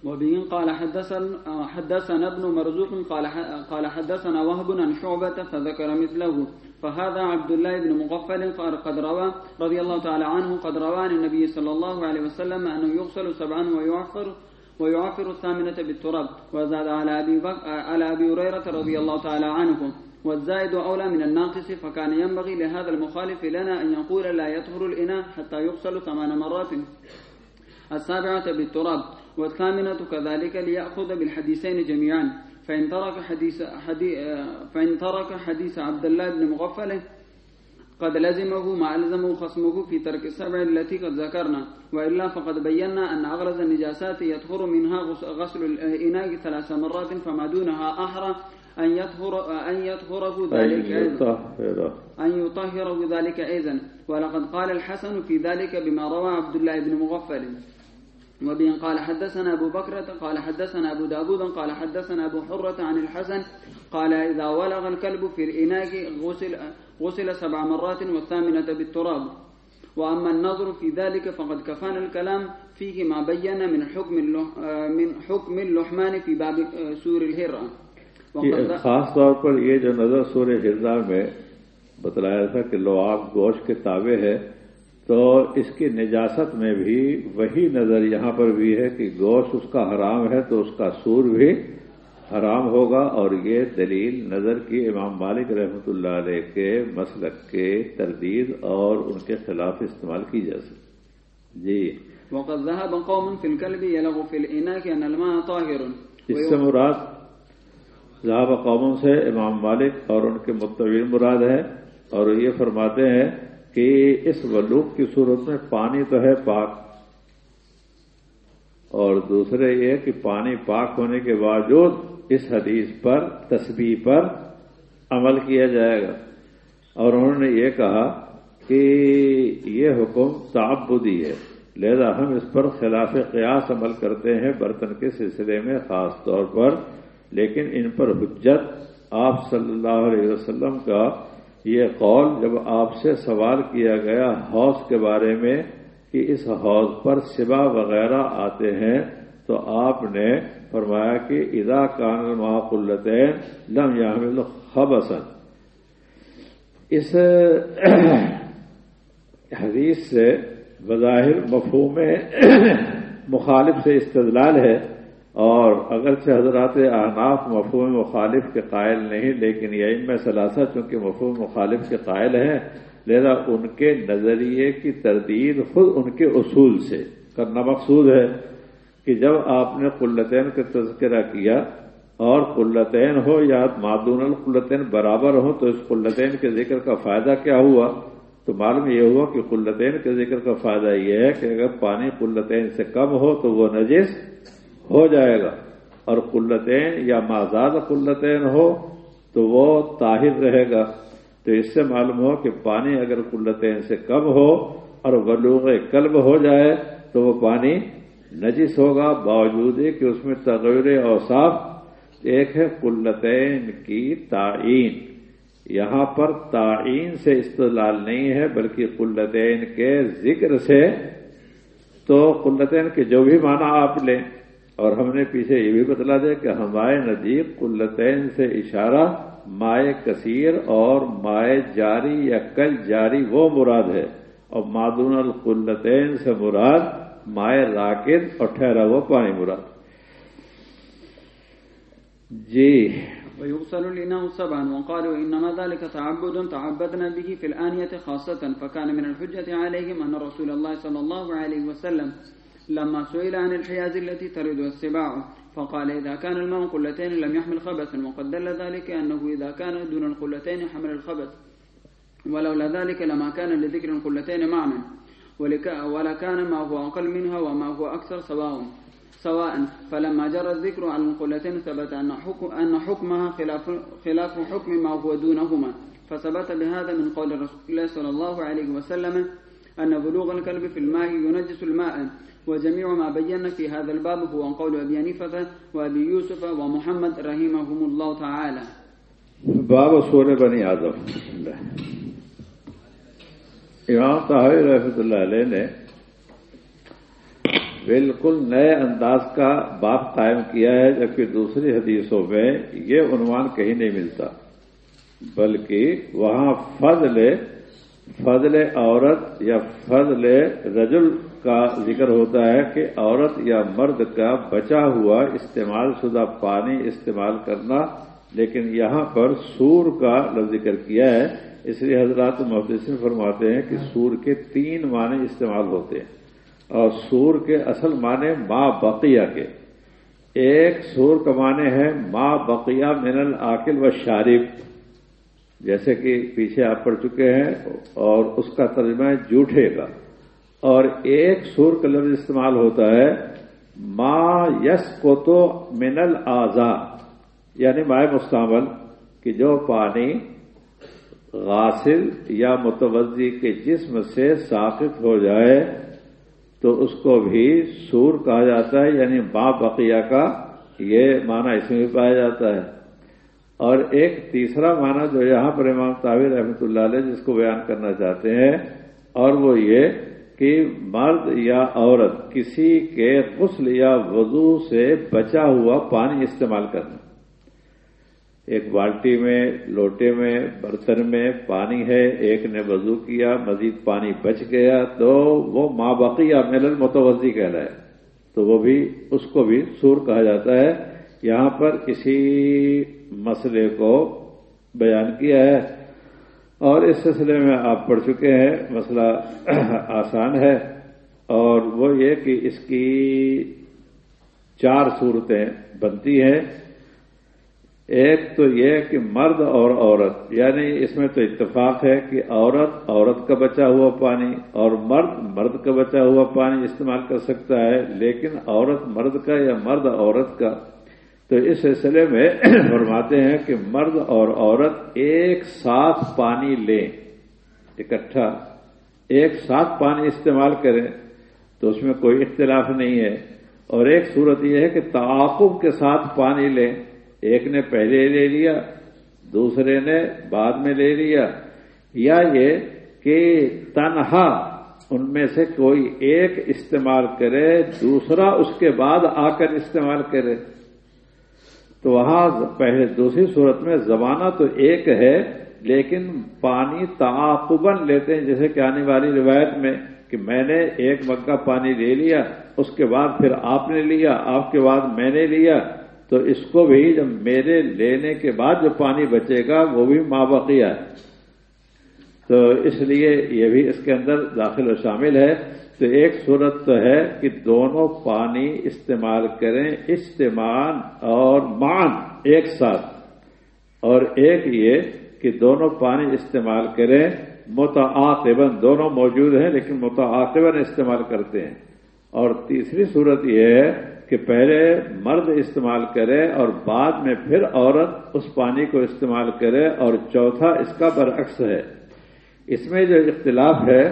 وبه قال حدثنا حدثنا ابن مرزوق، قال قال حدثنا وهب عن شعبة، فذكر مثله، فهذا عبد الله بن مغفل، قال قد روى، رضي الله تعالى عنه، قد روى عن النبي صلى الله عليه وسلم أنه يغسل سبعا ويعفر ويعفر الثامنة بالتراب وزاد على أبي, بك... على أبي هريرة رضي الله تعالى عنه. والزائد أولى من الناقص فكان ينبغي لهذا المخالف لنا أن يقول لا يطهر الإناء حتى يغسل ثمان مرات. السابعة بالتراب والثامنة كذلك ليأخذ بالحديثين جميعا. فإن ترك حديث, حديث, فإن ترك حديث عبد الله بن مغفله قد لزمه ما ألزمه خصمه في ترك السبع التي قد ذكرنا وإلا فقد بينا أن أغلظ النجاسات يطهر منها غسل الإناء ثلاث مرات فما دونها أحرى أن يطهر أن يطهره ذلك أن أيضا يطهر. أن يطهره ذلك أيضا. ولقد قال الحسن في ذلك بما روى عبد الله بن مغفل. وبه قال حدثنا أبو بكرة قال حدثنا أبو داود قال حدثنا أبو حرة عن الحسن قال إذا ولغ الكلب في الإناء غسل, غسل سبع مرات والثامنة بالتراب. وأما النظر في ذلك فقد كفانا الكلام فيه ما بين من حكم اللح- من حكم اللحمان في باب سور الهرة. خاص طور پر یہ جو نظر سورہ ہردا میں بتلایا تھا کہ لواب گوشت کے تابع ہے تو اس کی نجاست میں بھی وہی نظر یہاں پر بھی ہے کہ گوشت اس کا حرام ہے تو اس کا سور بھی حرام ہوگا اور یہ دلیل نظر کی امام مالک رحمۃ اللہ علیہ کے مسلک کے تردید اور ان کے خلاف استعمال کی جا سکتی جی۔ وقد ذهب قوم في الكلب يلغ في الماء طاهر. اس سے مراد ذہاب قوموں سے امام مالک اور ان کے متوین مراد ہے اور یہ فرماتے ہیں کہ اس ولوک کی صورت میں پانی تو ہے پاک۔ اور دوسرے یہ کہ پانی پاک ہونے کے باوجود اس حدیث پر تسبیح پر عمل کیا جائے گا۔ اور انہوں نے یہ کہا کہ یہ حکم تعبدی ہے۔ لہذا ہم اس پر خلاف قیاس عمل کرتے ہیں برتن کے سلسلے میں خاص طور پر، لیکن ان پر حجت آپ صلی اللہ علیہ وسلم کا یہ قول جب آپ سے سوال کیا گیا حوض کے بارے میں کہ اس حوض پر سبا وغیرہ آتے ہیں، تو آپ نے فرمایا کہ ادا کان الماقلت لم یامل خبسن اس حدیث سے بظاہر مفہوم مخالف سے استدلال ہے۔ اور اگرچہ حضرات احناف مفہوم مخالف کے قائل نہیں، لیکن یہ میں ثلاثہ چونکہ مفہوم مخالف کے قائل ہیں، لہذا ان کے نظریے کی تردید خود ان کے اصول سے کرنا مقصود ہے کہ جب آپ نے قلتین کا تذکرہ کیا اور قلتین ہو یا معدون القلتین برابر ہو، تو اس قلتین کے ذکر کا فائدہ کیا ہوا؟ تو معلوم یہ ہوا کہ قلتین کے ذکر کا فائدہ یہ ہے کہ اگر پانی قلتین سے کم ہو تو وہ نجس ہو جائے گا۔ اور قلتین یا مازاد قلتین ہو تو وہ طاہر رہے گا۔ تو اس سے معلوم ہو کہ پانی اگر قلتین سے کم ہو اور ولوغ قلب ہو جائے تو وہ پانی نجس ہوگا۔ باوجود کہ اس میں تغیر اوصاف ایک ہے قلتین کی تعین۔ یہاں پر تعین سے استدلال نہیں ہے، بلکہ قلتین کے ذکر سے۔ تو قلتین کے جو بھی معنی آپ لیں اور ہم نے پیچھے یہ بھی بتلا دیا کہ ہمارے نزدیک قلتین سے اشارہ مائع کثیر اور مائع جاری یا کل جاری وہ مراد ہے اور معدون القلتین سے مراد مائع راکد اور ٹھہرا وہ پانی مراد۔ جی۔ ويغسل الإناء سبعا وقالوا إنما ذلك تعبد تعبدنا به في الآنية خاصة فكان من الحجة عليهم أن رسول الله صلى الله عليه وسلم لما سئل عن الحياز التي ترد السباع فقال إذا كان الماء قلتين لم يحمل خبثا وقد دل ذلك أنه إذا كان دون القلتين حمل الخبث ولولا ذلك لما كان لذكر القلتين معنى ولكان ما هو أقل منها وما هو أكثر سواء سواء. فلما جرى الذكر عن القلتين ثبت أن, حكم أن حكمها خلاف, خلاف حكم ما هو دونهما. فثبت بهذا من قول رسول الله صلى الله عليه وسلم أن بلوغ الكلب في الماء ينجس الماء وجميع ما بينا في هذا الباب هو قول أبي حنيفة وأبي يوسف ومحمد رحمهم الله تعالى. باب سور بنی آدم. امام طاہر رحمۃ اللہ علیہ نے بالکل نئے انداز کا باب قائم کیا ہے، جبکہ دوسری حدیثوں میں یہ عنوان کہیں نہیں ملتا، بلکہ وہاں فضل فضل عورت یا فضل رجل کا ذکر ہوتا ہے کہ عورت یا مرد کا بچا ہوا استعمال شدہ پانی استعمال کرنا، لیکن یہاں پر سور کا لفظ ذکر کیا ہے۔ اس لیے حضرات محدثین فرماتے ہیں کہ سور کے تین معنی استعمال ہوتے ہیں اور سور کے اصل معنی ماں بقیہ کے۔ ایک سور کا معنی ہے ماں بقیہ من العقل و شارف جیسے کہ پیچھے آپ پڑھ چکے ہیں اور اس کا ترجمہ ہے جھوٹے کا۔ اور ایک سور کا لفظ استعمال ہوتا ہے، ما یس کو تو منل آزا یعنی مائع مستعمل، کہ جو پانی غاسل یا متوزی کے جسم سے ثابت ہو جائے، تو اس کو بھی سور کہا جاتا ہے یعنی ماں بقیہ کا یہ معنی اس میں بھی پایا جاتا ہے۔ اور ایک تیسرا معنی جو یہاں پر امام تعویر رحمۃ اللہ علیہ جس کو بیان کرنا چاہتے ہیں، اور وہ یہ کہ مرد یا عورت کسی کے غسل یا وضو سے بچا ہوا پانی استعمال کرنا۔ ایک بالٹی میں، لوٹے میں، برتن میں پانی ہے، ایک نے وضو کیا، مزید پانی بچ گیا تو وہ ماں باقی یا میلن متوزی کہلائے۔ تو وہ بھی، اس کو بھی سور کہا جاتا ہے۔ یہاں پر اسی مسئلے کو بیان کیا ہے۔ اور اس سلسلے میں آپ پڑھ چکے ہیں، مسئلہ [clears throat] آسان ہے۔ اور وہ یہ کہ اس کی چار صورتیں بنتی ہیں۔ ایک تو یہ کہ مرد اور عورت یعنی اس میں تو اتفاق ہے کہ عورت عورت کا بچا ہوا پانی اور مرد مرد کا بچا ہوا پانی استعمال کر سکتا ہے، لیکن عورت مرد کا یا مرد عورت کا تو اس سلسلے میں [clears throat] فرماتے ہیں کہ مرد اور عورت ایک ساتھ پانی لیں، اکٹھا، ایک ساتھ پانی استعمال کریں، تو اس میں کوئی اختلاف نہیں ہے۔ اور ایک صورت یہ ہے کہ تعاقب کے ساتھ پانی لیں، ایک نے پہلے لے لیا، دوسرے نے بعد میں لے لیا۔ یا یہ کہ تنہا، ان میں سے کوئی ایک استعمال کرے، دوسرا اس کے بعد آ کر استعمال کرے۔ تو وہاں پہلے دوسری صورت میں زمانہ تو ایک ہے، لیکن پانی تعاقباً لیتے ہیں، جیسے کہ آنے والی روایت میں کہ میں نے ایک مگا پانی لے لیا، اس کے بعد پھر آپ نے لیا، آپ کے بعد میں نے لیا۔ تو اس کو بھی جب میرے لینے کے بعد جو پانی بچے گا، وہ بھی ماں بقیہ ہے۔ تو اس لیے یہ بھی اس کے اندر داخل و شامل ہے تو ایک صورت تو ہے کہ دونوں پانی استعمال کریں، استعمال اور مان ایک ساتھ۔ اور ایک یہ کہ دونوں پانی استعمال کریں، متعاقباً دونوں موجود ہیں لیکن متعاقباً استعمال کرتے ہیں۔ اور تیسری صورت یہ ہے کہ پہلے مرد استعمال کرے اور بعد میں پھر عورت اس پانی کو استعمال کرے اور چوتھا اس کا برعکس ہے۔ اس میں جو اختلاف ہے،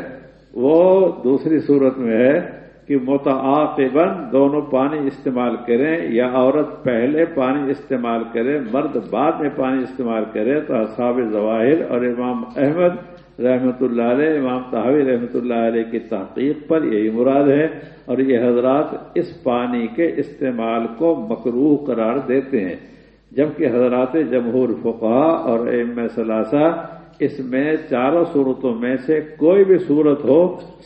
وہ دوسری صورت میں ہے کہ متعاقباً دونوں پانی استعمال کریں یا عورت پہلے پانی استعمال کرے، مرد بعد میں پانی استعمال کرے، تو اصحاب ظواہر اور امام احمد رحمۃ اللہ علیہ، امام تحوی رحمۃ اللہ علیہ کی تحقیق پر یہی مراد ہے اور یہ حضرات اس پانی کے استعمال کو مکروح قرار دیتے ہیں۔ جبکہ حضرات جمہور فقہ اور ام ثلاثہ اس میں چاروں صورتوں میں سے کوئی بھی صورت ہو،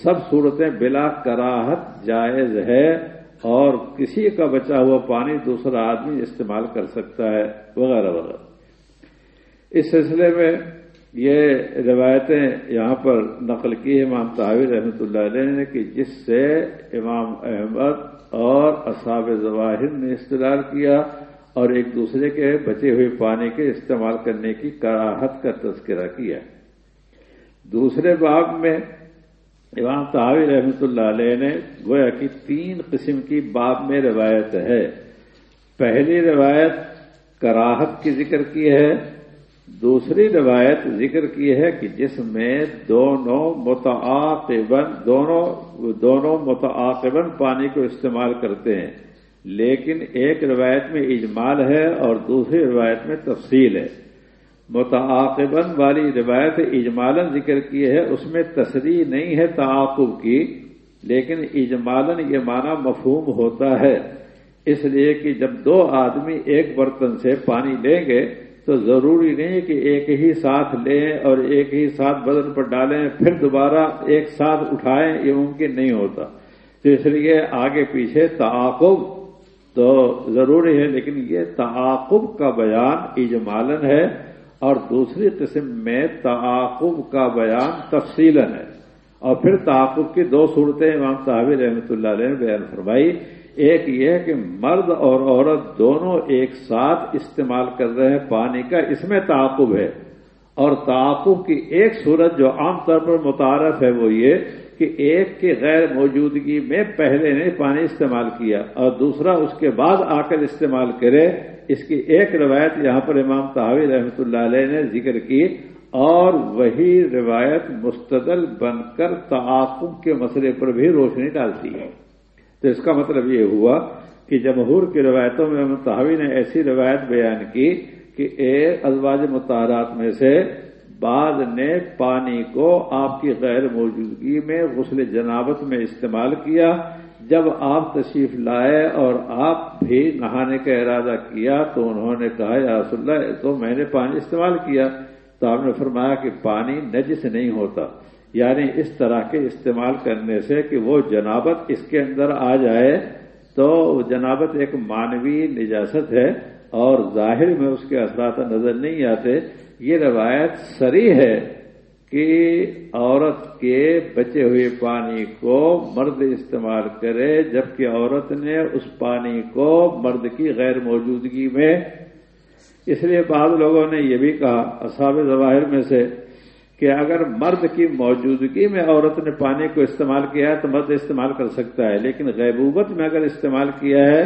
سب صورتیں بلا کراہت جائز ہے اور کسی کا بچا ہوا پانی دوسرا آدمی استعمال کر سکتا ہے، وغیرہ وغیرہ۔ اس سلسلے میں یہ روایتیں یہاں پر نقل کی امام تعویر رحمۃ اللہ علیہ نے کہ جس سے امام احمد اور اصحاب ظواہر نے استعار کیا اور ایک دوسرے کے بچے ہوئے پانی کے استعمال کرنے کی کراہت کا تذکرہ کیا۔ دوسرے باب میں امام تعویر رحمۃ اللہ علیہ نے گویا کہ تین قسم کی باب میں روایت ہے۔ پہلی روایت کراہت کی ذکر کی ہے۔ دوسری روایت ذکر کی ہے کہ جس میں دونوں متعاقبن دونوں دونوں متعاقبن پانی کو استعمال کرتے ہیں۔ لیکن ایک روایت میں اجمال ہے اور دوسری روایت میں تفصیل ہے۔ متعاقبن والی روایت اجمالن ذکر کی ہے، اس میں تصریح نہیں ہے تعاقب کی، لیکن اجمالن یہ معنی مفہوم ہوتا ہے۔ اس لیے کہ جب دو آدمی ایک برتن سے پانی لیں گے تو ضروری نہیں کہ ایک ہی ساتھ لیں اور ایک ہی ساتھ بدن پر ڈالیں، پھر دوبارہ ایک ساتھ اٹھائیں، یہ ممکن نہیں ہوتا۔ تو اس لیے آگے پیچھے تعاقب تو ضروری ہے، لیکن یہ تعاقب کا بیان اجمالن ہے اور دوسری قسم میں تعاقب کا بیان تفصیل ہے۔ اور پھر تعاقب کی دو صورتیں امام صاحب رحمۃ اللہ علیہ نے بیان فرمائی۔ ایک یہ ہے کہ مرد اور عورت دونوں ایک ساتھ استعمال کر رہے ہیں، پانی کا اس میں تعاقب ہے۔ اور تعاقب کی ایک صورت جو عام طور پر متعارف ہے وہ یہ کہ ایک کے غیر موجودگی میں پہلے نے پانی استعمال کیا اور دوسرا اس کے بعد آ کر استعمال کرے، اس کی ایک روایت یہاں پر امام تحاوی رحمۃ اللہ علیہ نے ذکر کی، اور وہی روایت مستدل بن کر تعاقب کے مسئلے پر بھی روشنی ڈالتی ہے۔ تو اس کا مطلب یہ ہوا کہ جمہور کی روایتوں میں تحوی نے ایسی روایت بیان کی کہ ایک ازواج متحرات میں سے بعد نے پانی کو آپ کی غیر موجودگی میں غسل جنابت میں استعمال کیا، جب آپ تشریف لائے اور آپ بھی نہانے کا ارادہ کیا تو انہوں نے کہا، یا رسول اللہ تو میں نے پانی استعمال کیا۔ تو آپ نے فرمایا کہ پانی نجس نہیں ہوتا۔ یعنی اس طرح کے استعمال کرنے سے کہ وہ جنابت اس کے اندر آ جائے تو جنابت ایک مانوی نجاست ہے اور ظاہر میں اس کے اثرات نظر نہیں آتے۔ یہ روایت سری ہے کہ عورت کے بچے ہوئے پانی کو مرد استعمال کرے، جبکہ عورت نے اس پانی کو مرد کی غیر موجودگی میں۔ اس لیے بعض لوگوں نے یہ بھی کہا، اصحاب ظواہر میں سے، کہ اگر مرد کی موجودگی میں عورت نے پانی کو استعمال کیا ہے تو مرد استعمال کر سکتا ہے، لیکن غیبوبت میں اگر استعمال کیا ہے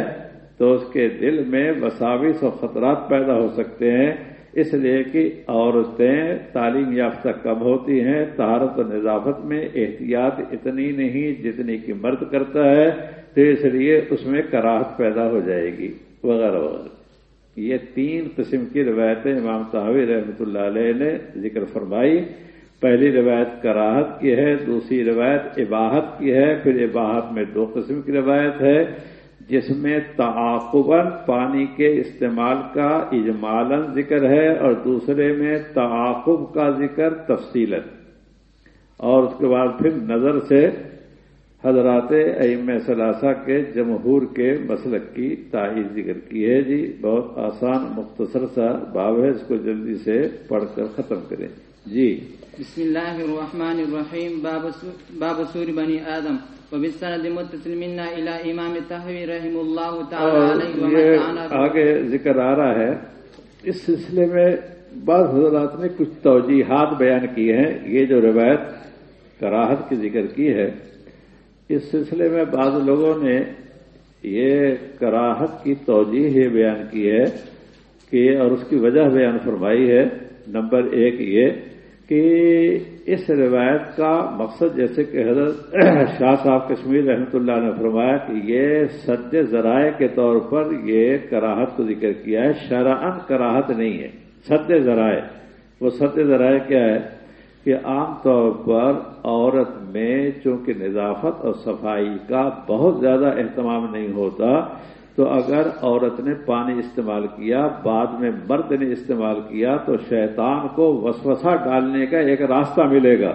تو اس کے دل میں وساوس اور خطرات پیدا ہو سکتے ہیں۔ اس لیے کہ عورتیں تعلیم یافتہ کم ہوتی ہیں؟ تہارت و نظافت میں احتیاط اتنی نہیں جتنی کہ مرد کرتا ہے، تو اس لیے اس میں کراہت پیدا ہو جائے گی، وغیرہ وغیرہ۔ یہ تین قسم کی روایتیں امام صاحب رحمۃ اللہ علیہ نے ذکر فرمائی۔ پہلی روایت کراہت کی ہے، دوسری روایت عباہت کی ہے، پھر عباہت میں دو قسم کی روایت ہے۔ جس میں تعاقباً پانی کے استعمال کا اجمالاً ذکر ہے اور دوسرے میں تعاقب کا ذکر تفصیل اور اس کے بعد پھر نظر سے حضرات ام ثلاثہ کے جمہور کے مسلک کی تائید ذکر کی ہے۔ جی بہت آسان، مختصر سا باب ہے۔ اس کو جلدی سے پڑھ کر ختم کریں۔ جی۔ بسم اللہ الرحمن الرحیم۔ باب سور بنی آدم۔ وبالسند متصل منا الى امام تحوی رحم اللہ تعالی یہ آگے ذکر آ رہا ہے اس سلسلے میں بعض حضرات نے کچھ توجیحات بیان کی ہیں۔ یہ جو روایت کراہت کی ذکر کی ہے اس سلسلے میں بعض لوگوں نے یہ کراہت کی توجہ یہ بیان کی ہے کہ اور اس کی وجہ بیان فرمائی ہے۔ نمبر ایک یہ کہ اس روایت کا مقصد جیسے کہ حضرت شاہ صاحب کشمیر رحمۃ اللہ نے فرمایا کہ یہ سد ذرائع کے طور پر یہ کراہت کو ذکر کیا ہے شرعن کراہت نہیں ہے، سد ذرائع۔ وہ سد ذرائع کیا ہے کہ عام طور پر عورت میں چونکہ نظافت اور صفائی کا بہت زیادہ اہتمام نہیں ہوتا تو اگر عورت نے پانی استعمال کیا، بعد میں مرد نے استعمال کیا، تو شیطان کو وسوسہ ڈالنے کا ایک راستہ ملے گا۔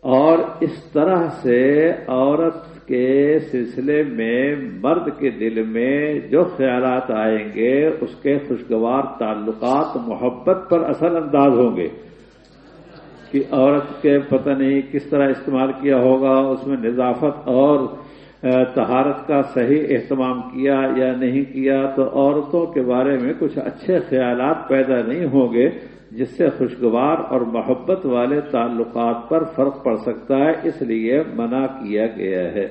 اور اس طرح سے عورت کے سلسلے میں مرد کے دل میں جو خیالات آئیں گے، اس کے خوشگوار تعلقات، محبت پر اثر انداز ہوں گے۔ کہ عورت کے پتہ نہیں کس طرح استعمال کیا ہوگا، اس میں نظافت اور تہارت کا صحیح اہتمام کیا یا نہیں کیا تو عورتوں کے بارے میں کچھ اچھے خیالات پیدا نہیں ہوں گے، جس سے خوشگوار اور محبت والے تعلقات پر فرق پڑ سکتا ہے، اس لیے منع کیا گیا ہے۔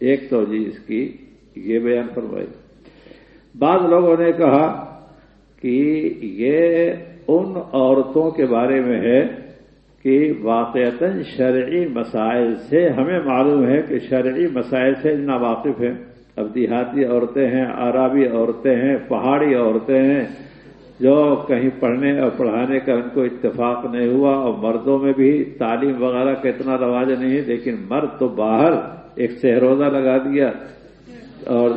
ایک توجہ جی، اس کی یہ بیان فرمائی۔ بعض لوگوں نے کہا کہ یہ ان عورتوں کے بارے میں ہے کہ واقعتا شرعی مسائل سے ہمیں معلوم ہے کہ شرعی مسائل سے نا واقف ہیں۔ اب دیہاتی عورتیں ہیں عرابی عورتیں ہیں، پہاڑی عورتیں ہیں، جو کہیں پڑھنے اور پڑھانے کا ان کو اتفاق نہیں ہوا اور مردوں میں بھی تعلیم وغیرہ کا اتنا رواج نہیں ہے، لیکن مرد تو باہر ایک سہروزہ لگا دیا اور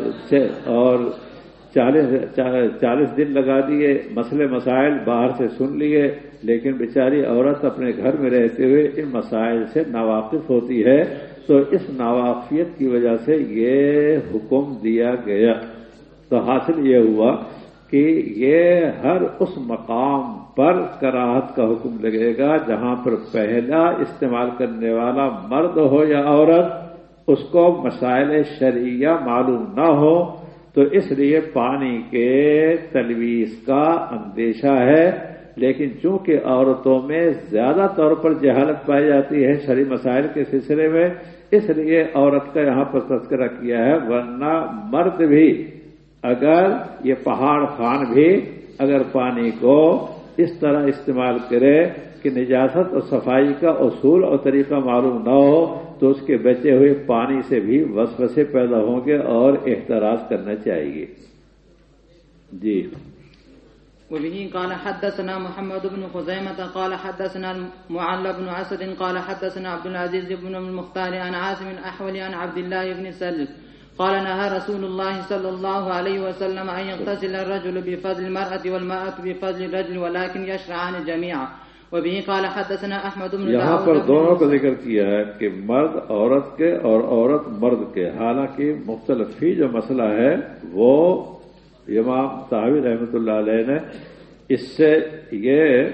اور چالیس چالیس دن لگا دیے، مسئلے مسائل باہر سے سن لیے۔ لیکن بیچاری عورت اپنے گھر میں رہتے ہوئے ان مسائل سے ناواقف ہوتی ہے، تو اس ناواقفیت کی وجہ سے یہ حکم دیا گیا۔ تو حاصل یہ ہوا کہ یہ ہر اس مقام پر کراہت کا حکم لگے گا جہاں پر پہلا استعمال کرنے والا مرد ہو یا عورت، اس کو مسائل شرعیہ معلوم نہ ہو۔ تو اس لیے پانی کے تلویز کا اندیشہ ہے۔ لیکن چونکہ عورتوں میں زیادہ طور پر جہالت پائی جاتی ہے شرعی مسائل کے سلسلے میں، اس لیے عورت کا یہاں پر تذکرہ کیا ہے، ورنہ مرد بھی اگر یہ پہاڑ خان بھی اگر پانی کو اس طرح استعمال کرے کہ نجاست اور صفائی کا اصول اور طریقہ معلوم نہ ہو، تو اس کے بچے ہوئے پانی سے بھی وسوسے پیدا ہوں گے اور احتراز کرنا چاہیے۔ جی۔ وبه قال حدثنا محمد بن خزيمة قال حدثنا المعلى بن أسد قال حدثنا عبد العزيز بن المختار عن عاصم الأحول عن عبد الله بن سلم قال نهى رسول الله صلى الله عليه وسلم أن يغتسل الرجل بفضل المرأة والمرأة بفضل الرجل ولكن يشرعان جميعا وبه قال حدثنا أحمد بن یہاں پر دونوں کا. ذکر کیا ہے کہ مرد عورت کے اور عورت مرد کے حالانکہ مختلف ہی جو مسئلہ ہے وہ امام صاحب رحمۃ اللہ علیہ نے اس سے یہ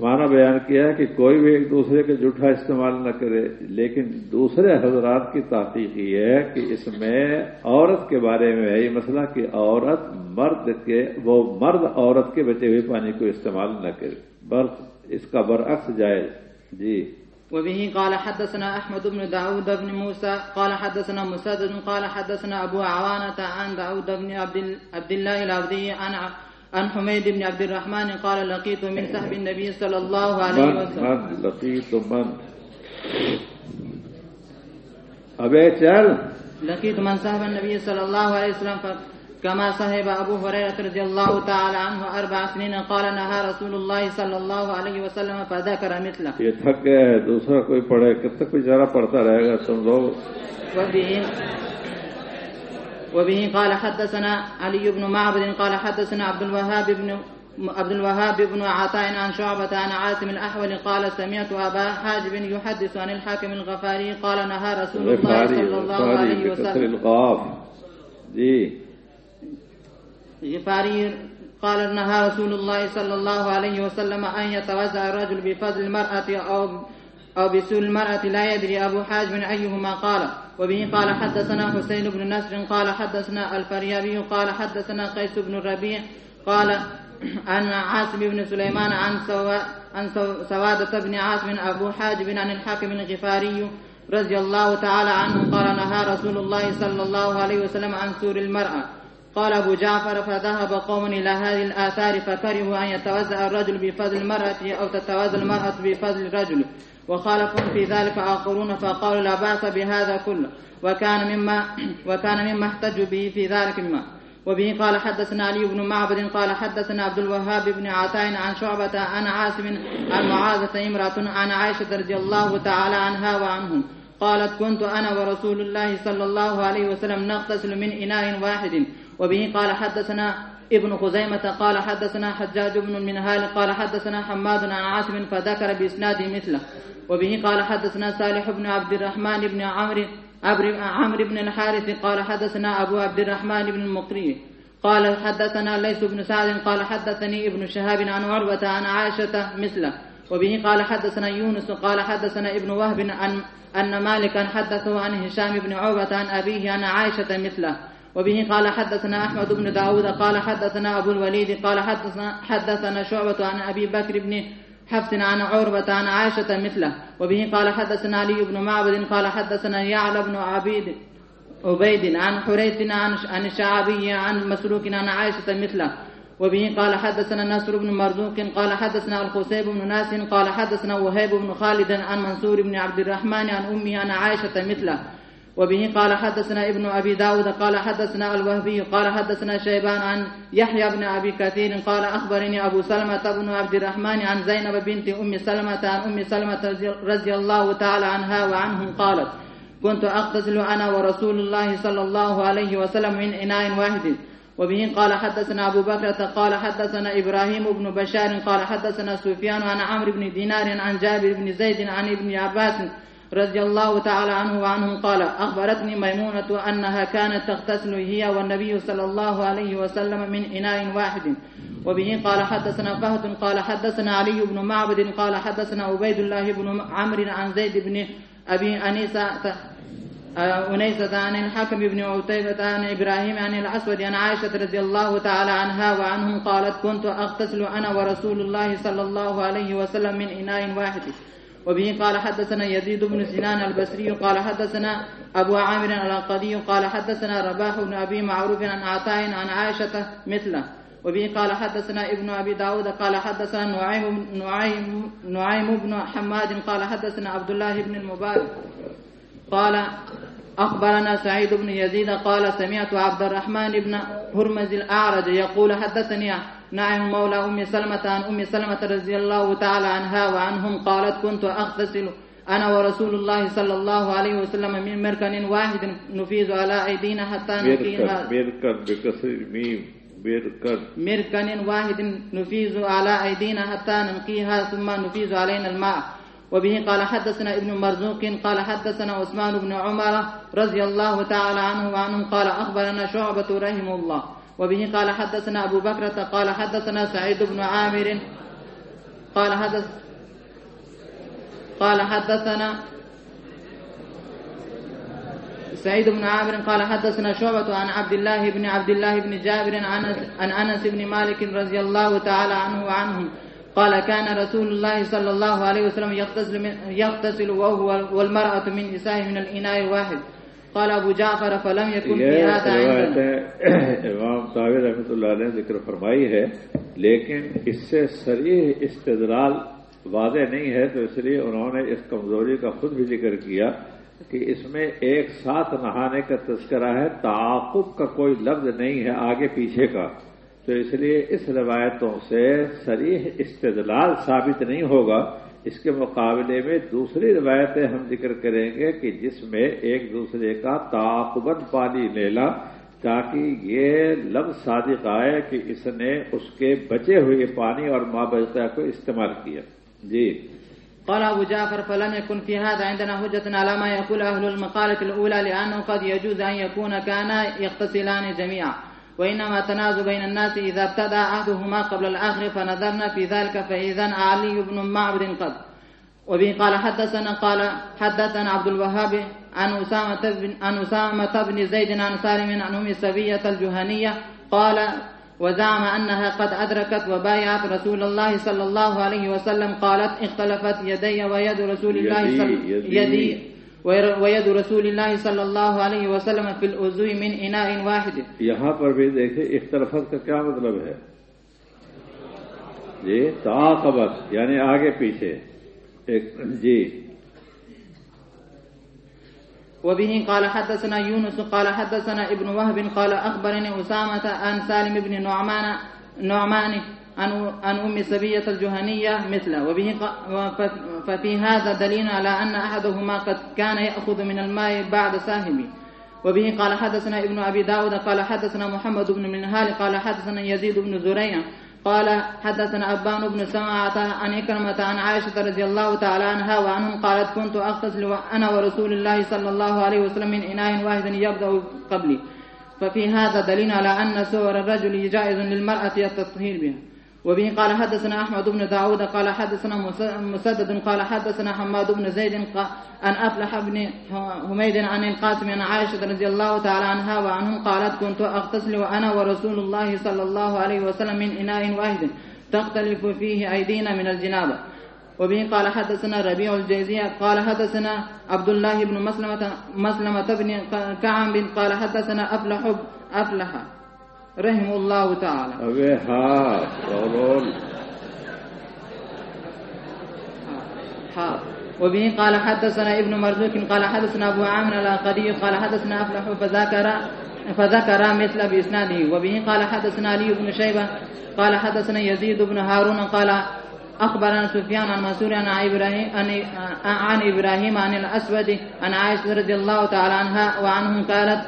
معنی بیان کیا ہے کہ کوئی بھی ایک دوسرے کے جھوٹا استعمال نہ کرے، لیکن دوسرے حضرات کی تحقیق یہ ہے کہ اس میں عورت کے بارے میں ہے یہ مسئلہ کہ عورت مرد کے، وہ مرد عورت کے بچے ہوئے پانی کو استعمال نہ کرے۔ بس اس کا برعکس جائز۔ جی۔ وبه قال حدثنا أحمد بن داود بن موسى قال حدثنا مسدد قال حدثنا أبو عوانة عن داود بن عبد ال- عبد الله العبدي عن عن حميد بن عبد الرحمن قال لقيت من صحب النبي صلى الله عليه وسلم. من؟ لقيت من؟ چل لقيت من صحب النبي صلى الله عليه وسلم كما صحب أبو هريرة رضي الله تعالى عنه أربع سنين قال نهى رسول الله صلى الله عليه وسلم فذكر مثله. گیا ہے دوسرا کوئی پڑھے کب تک بیچارہ پڑھتا رہے گا؟ تم لوگ وبه قال حدثنا علي بن معبد قال حدثنا عبد الوهاب بن عبد الوهاب بن عطاء عن شعبة عن عاصم الأحول قال سمعت أبا حاجب يحدث عن الحاكم الغفاري قال نهى رسول الله صلى الله عليه وسلم. القاف. جی۔ غفاري قال نهى رسول الله صلى الله عليه وسلم أن يتوزع الرجل بفضل المرأة أو أو بسوء المرأة لا يدري أبو حازم أيهما قال. وبه قال حدثنا حسين بن نصر قال حدثنا الفريابي قال حدثنا قيس بن الربيع قال عن عاصم بن سليمان عن عن سو- سوادة بن عاصم أبو حاجب عن الحاكم الغفاري رضي الله تعالى عنه قال نهى رسول الله صلى الله عليه وسلم عن سور المرأة. قال أبو جعفر فذهب قوم إلى هذه الآثار فكرهوا أن يتوزع الرجل بفضل المرأة أو تتوزع المرأة بفضل الرجل. وخالفهم في ذلك آخرون فقالوا لا بأس بهذا كله وكان مما [clears throat] وكان مما احتجوا به في ذلك مما. وبه قال حدثنا علي بن معبد قال حدثنا عبد الوهاب بن عطاء عن شعبة عن عاصم عن معاذة امرأة عن عائشة رضي الله تعالى عنها وعنهم قالت كنت أنا ورسول الله صلى الله عليه وسلم نغتسل من إناء واحد. وبه قال حدثنا ابن خزيمة قال حدثنا حجاج بن المنهال قال حدثنا حماد عن عاصم فذكر بإسناده مثله. وبه قال حدثنا صالح بن عبد الرحمن بن عمرو عمرو بن الحارث قال حدثنا أبو عبد الرحمن بن المقري قال حدثنا ليس بن سعد قال حدثني ابن شهاب عن عروة عن عائشة مثله. وبه قال حدثنا يونس قال حدثنا ابن وهب عن أن مالكا حدثه عن هشام بن عروة عن أبيه عن عائشة مثله. وبه قال حدثنا أحمد بن داود قال حدثنا أبو الوليد قال حدثنا, حدثنا شعبة عن أبي بكر بن حفص عن عروة عن عائشة مثله. وبه قال حدثنا علي بن معبد قال حدثنا يعلى بن عبيد عبيد عن حريث عن عن الشعبي عن مسروق عن عائشة مثله. وبه قال حدثنا نصر بن مرزوق قال حدثنا الخسيب بن ناس قال حدثنا وهيب بن خالد عن منصور بن عبد الرحمن عن أمه عن عائشة مثله. وبه قال حدثنا ابن أبي داود قال حدثنا الوهبي قال حدثنا شيبان عن يحيى بن أبي كثير قال أخبرني أبو سلمة بن عبد الرحمن عن زينب بنت أم سلمة عن أم سلمة رضي الله تعالى عنها وعنهم قالت كنت أغتسل أنا ورسول الله صلى الله عليه وسلم من إناء واحد. وبه قال حدثنا أبو بكرة قال حدثنا إبراهيم بن بشار قال حدثنا سفيان عن عمرو بن دينار عن جابر بن زيد عن ابن عباس رضي الله تعالى عنه وعنه قال أخبرتني ميمونة أنها كانت تغتسل هي والنبي صلى الله عليه وسلم من إناء واحد. وبه قال حدثنا فهد قال حدثنا علي بن معبد قال حدثنا عبيد الله بن عمرو عن زيد بن أبي أنيسة أنيسة عن الحكم بن عتيبة عن إبراهيم عن الأسود عن عائشة رضي الله تعالى عنها وعنهم قالت كنت أغتسل أنا ورسول الله صلى الله عليه وسلم من إناء واحد. وبه قال حدثنا يزيد بن سنان البصري قال حدثنا أبو عامر الأنقدي قال حدثنا رباح بن أبي معروف عن عطاء عن عائشة مثله. وبه قال حدثنا ابن أبي داود قال حدثنا نعيم, نعيم, نعيم بن حماد قال حدثنا عبد الله بن المبارك. قال أخبرنا سعيد بن يزيد قال سمعت عبد الرحمن بن هرمز الأعرج يقول حدثني نعم مولى أم سلمة عن أم سلمة رضي الله تعالى عنها وعنهم قالت كنت أغتسل أنا ورسول الله صلى الله عليه وسلم من مركن واحد نفيز على أيدينا حتى نقيها مركن بكسر الميم مركن. مركن واحد نفيز على أيدينا حتى ننقيها ثم نفيز علينا الماء. وبه قال حدثنا ابن مرزوق قال حدثنا عثمان بن عمر رضي الله تعالى عنه وعنهم قال أخبرنا شعبة رحمه الله. وبه قال حدثنا أبو بكرة قال حدثنا سعيد بن عامر قال حدث قال حدثنا سعيد بن عامر قال حدثنا شعبة عن عبد الله بن عبد الله بن جابر عن انس بن مالك رضي الله تعالى عنه وعنهم قال كان رسول الله صلى الله عليه وسلم يغتسل يغتسل وهو والمرأة من نسائه من الإناء الواحد. قال أبو جعفر فلم يكن في هذا [clears throat] امام طاوی رحمۃ اللہ نے ذکر فرمائی ہے لیکن اس سے سریح استدلال واضح نہیں ہے تو اس لیے انہوں نے اس کمزوری کا خود بھی ذکر کیا کہ اس میں ایک ساتھ نہانے کا تذکرہ ہے تعاقب کا کوئی لفظ نہیں ہے آگے پیچھے کا۔ تو اس لیے اس روایتوں سے سریح استدلال ثابت نہیں ہوگا۔ اس کے مقابلے میں دوسری روایتیں ہم ذکر کریں گے کہ جس میں ایک دوسرے کا تعاقبت پانی لینا تاکہ یہ لفظ صادق آئے کہ اس نے اس کے بچے ہوئے پانی اور ماں بجتا کو استعمال کیا۔ جی۔ قال أبو جعفر، فلم يكن في هذا عندنا حجة على ما يقول أهل المقالة الأولى لأنه قد يجوز أن يكون كانا يغتسلان جميعا وإنما تنازع بين الناس إذا ابتدى أحدهما قبل الآخر فنظرنا في ذلك فإذا علي بن معبد قد وبه قال حدثنا قال حدثنا عبد الوهاب عن أسامة بن عن أسامة بن زيد عن سالم عن أم سبية الجهنية قال وزعم أنها قد أدركت وبايعت رسول الله صلى الله عليه وسلم قالت اختلفت يدي ويد رسول الله يدي- صلى يدي. يدي وير- ويد رسول الله صلى الله عليه وسلم في الأزو من إناء واحد. یہاں پر بھی دیکھیں اختلافت کا کیا مطلب ہے؟ جی تعاقبت یعنی آگے پیچھے۔ ایک جی۔ وبه قال حدثنا يونس قال حدثنا ابن وهب قال أخبرني أسامة عن سالم بن نعمان نعمان عن أم سبية الجهنية مثله. وبه ففي هذا دليل على أن أحدهما قد كان يأخذ من الماء بعد ساهمه. وبه قال حدثنا ابن أبي داود قال حدثنا محمد بن منهال قال حدثنا يزيد بن زريع قال حدثنا أبان بن سماعة عن إكرمة عن عائشة رضي الله تعالى عنها وعنهم قالت كنت أغتسل أنا ورسول الله صلى الله عليه وسلم من إناء واحد يبدأ قبلي. ففي هذا دليل على أن سور الرجل جائز للمرأة التطهير بها وبه قال حدثنا أحمد بن داود قال حدثنا مس- مسدد قال حدثنا حماد بن زيد عن أفلح بن حميد عن القاسم عن عائشة رضي الله تعالى عنها وعنهم قالت كنت أغتسل وأنا ورسول الله صلى الله عليه وسلم من إناء واحد تختلف فيه أيدينا من الجنابة. وبه قال حدثنا ربيع الجيزية قال حدثنا عبد الله بن مسلمة مسلمة بن كعب قال حدثنا أفلح أفلح رحمه الله تعالى ہاں رول حاء وبه قال حدثنا ابن مرزوق قال حدثنا أبو عامر القدي قال حدثنا أفلح فذكر فذكر مثل بإسناده. وبه قال حدثنا علي بن شيبة قال حدثنا يزيد بن هارون قال أخبرنا سفيان عن منصور عن إبراهيم عن, عن إبراهيم عن الأسود عن عائشة رضي الله تعالى عنها وعنهم قالت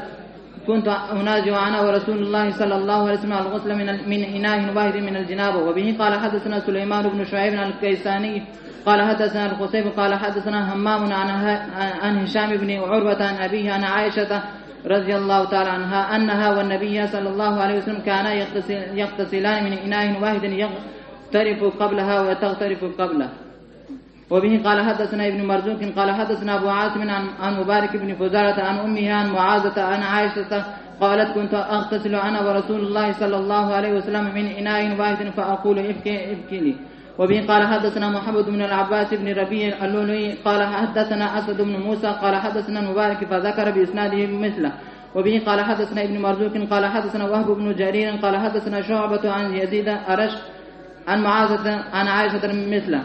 كنت أنازع أنا ورسول الله صلى الله عليه وسلم الغسل من من إناء واحد من الجنابة وبه قال حدثنا سليمان بن شعيب الكيساني قال حدثنا الخصيب قال حدثنا همام عن عن هشام بن عروة عن أبيه عن عائشة رضي الله تعالى عنها أنها والنبي صلى الله عليه وسلم كانا يغتسل يغتسلان من إناء واحد يغترف قبلها وتغترف قبله. وبه قال حدثنا ابن مرزوق قال حدثنا أبو عاصم عن مبارك بن فزارة عن أمه عن معاذة عن عائشة قالت كنت أغتسل أنا ورسول الله صلى الله عليه وسلم من إناء واحد فأقول ابكي ابكي لي وبه قال حدثنا محمد بن العباس بن ربيع اللؤلؤي قال حدثنا أسد بن موسى قال حدثنا المبارك فذكر بإسناده مثله. وبه قال حدثنا ابن مرزوق قال حدثنا وهب بن جرير قال حدثنا شعبة عن يزيد أرش عن معاذة عن عائشة مثله.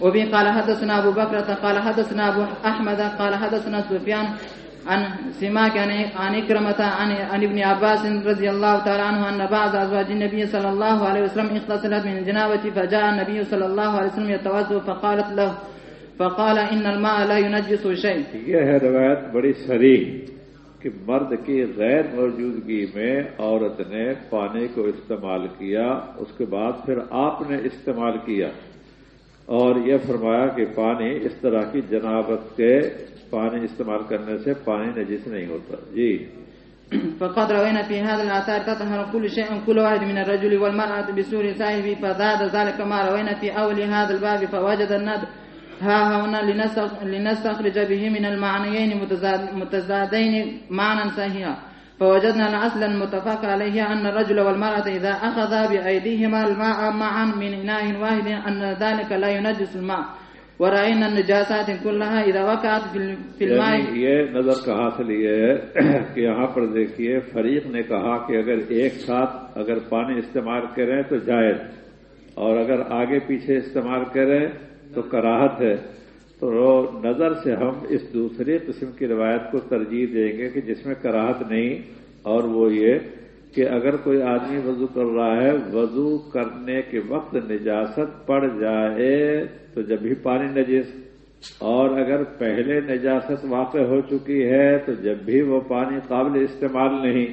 وبه قال حدثنا أبو بكرة قال حدثنا أبو أحمد قال حدثنا سفيان عن سماك عن عن إكرمة عن, عن ابن عباس رضي الله تعالى عنه أن بعض أزواج النبي صلى الله عليه وسلم اغتسلت من الجنابة فجاء النبي صلى الله عليه وسلم يتوضأ فقالت له فقال إن الماء لا ينجس شيء. یہ ہے روایت بڑی سریح کہ مرد کی غیر موجودگی میں عورت نے پانی کو استعمال کیا اس کے بعد پھر آپ نے استعمال کیا۔ اور یہ فرمایا کہ پانی اس طرح کی جنابت کے پانی استعمال کرنے سے پانی نجس نہیں ہوتا۔ جی۔ فقد روينا في هذا الآثار تطهر كل شيء كل واحد من الرجل والمرأة بسور صاحبه، فزاد ذلك ما روينا في أول هذا الباب، فوجد الندب ها هنا لنستخرج به من المعنيين متزادين معنى صحيحا. فوجدنا الأصل المتفق عليه أن الرجل والمرأة إذا أخذا بأيديهما الماء معا من إناء واحد أن ذلك لا ينجس الماء. ورأينا النجاسات كلها إذا وقعت في في الماء. یعنی یہ نظر کا حاصل یہ ہے کہ یہاں پر دیکھیے فریق نے کہا کہ اگر ایک ساتھ اگر پانی استعمال کریں تو جائز اور اگر آگے پیچھے استعمال کریں تو کراہت ہے۔ تو نظر سے ہم اس دوسری قسم کی روایت کو ترجیح دیں گے کہ جس میں کراہت نہیں اور وہ یہ کہ اگر کوئی آدمی وضو کر رہا ہے، وضو کرنے کے وقت نجاست پڑ جائے تو جب بھی پانی نجس۔ اور اگر پہلے نجاست واقع ہو چکی ہے تو جب بھی وہ پانی قابل استعمال نہیں۔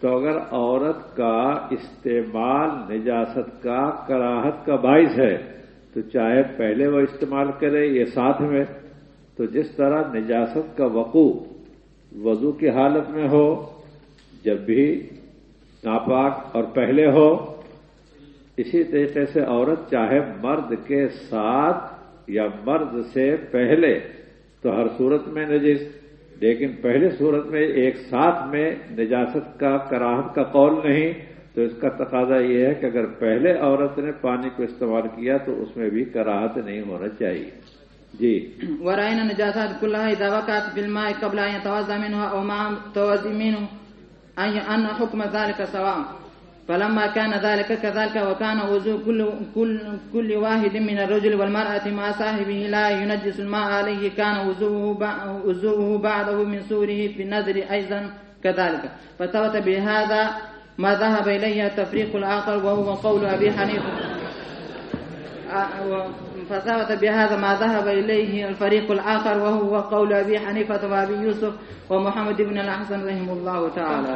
تو اگر عورت کا استعمال نجاست کا، کراہت کا باعث ہے تو چاہے پہلے وہ استعمال کرے یا ساتھ میں، تو جس طرح نجاست کا وقوع وضو کی حالت میں ہو، جب بھی ناپاک اور پہلے ہو، اسی طریقے سے عورت چاہے مرد کے ساتھ یا مرد سے پہلے، تو ہر صورت میں نجس لیکن پہلے صورت میں ایک ساتھ میں نجاست کا کراہت کا قول نہیں تو اس کا تقاضا یہ ہے کہ اگر پہلے عورت نے پانی کو استعمال کیا تو اس میں بھی کراہت نہیں ہونا چاہیے۔ جی۔ ورأينا النجاسات كلها إذا وقعت في الماء قبل أن يتوضأ منها أو مع توضئ منه أي أن حكم ذلك سواء. فلما كان ذلك كذلك وكان وضوء كل, كل, كل واحد من الرجل والمرأة مع صاحبه لا ينجس الماء عليه كان وضوءه وضوءه بعده من سوره في النذر أيضا كذلك. فثبت بهذا ما ذهب إليه التفريق الآخر وهو قول أبي حنيفة. فثبت بهذا ما ذهب إليه الفريق الآخر وهو قول أبي حنيفة وأبي يوسف ومحمد بن الحسن رحمه الله تعالى.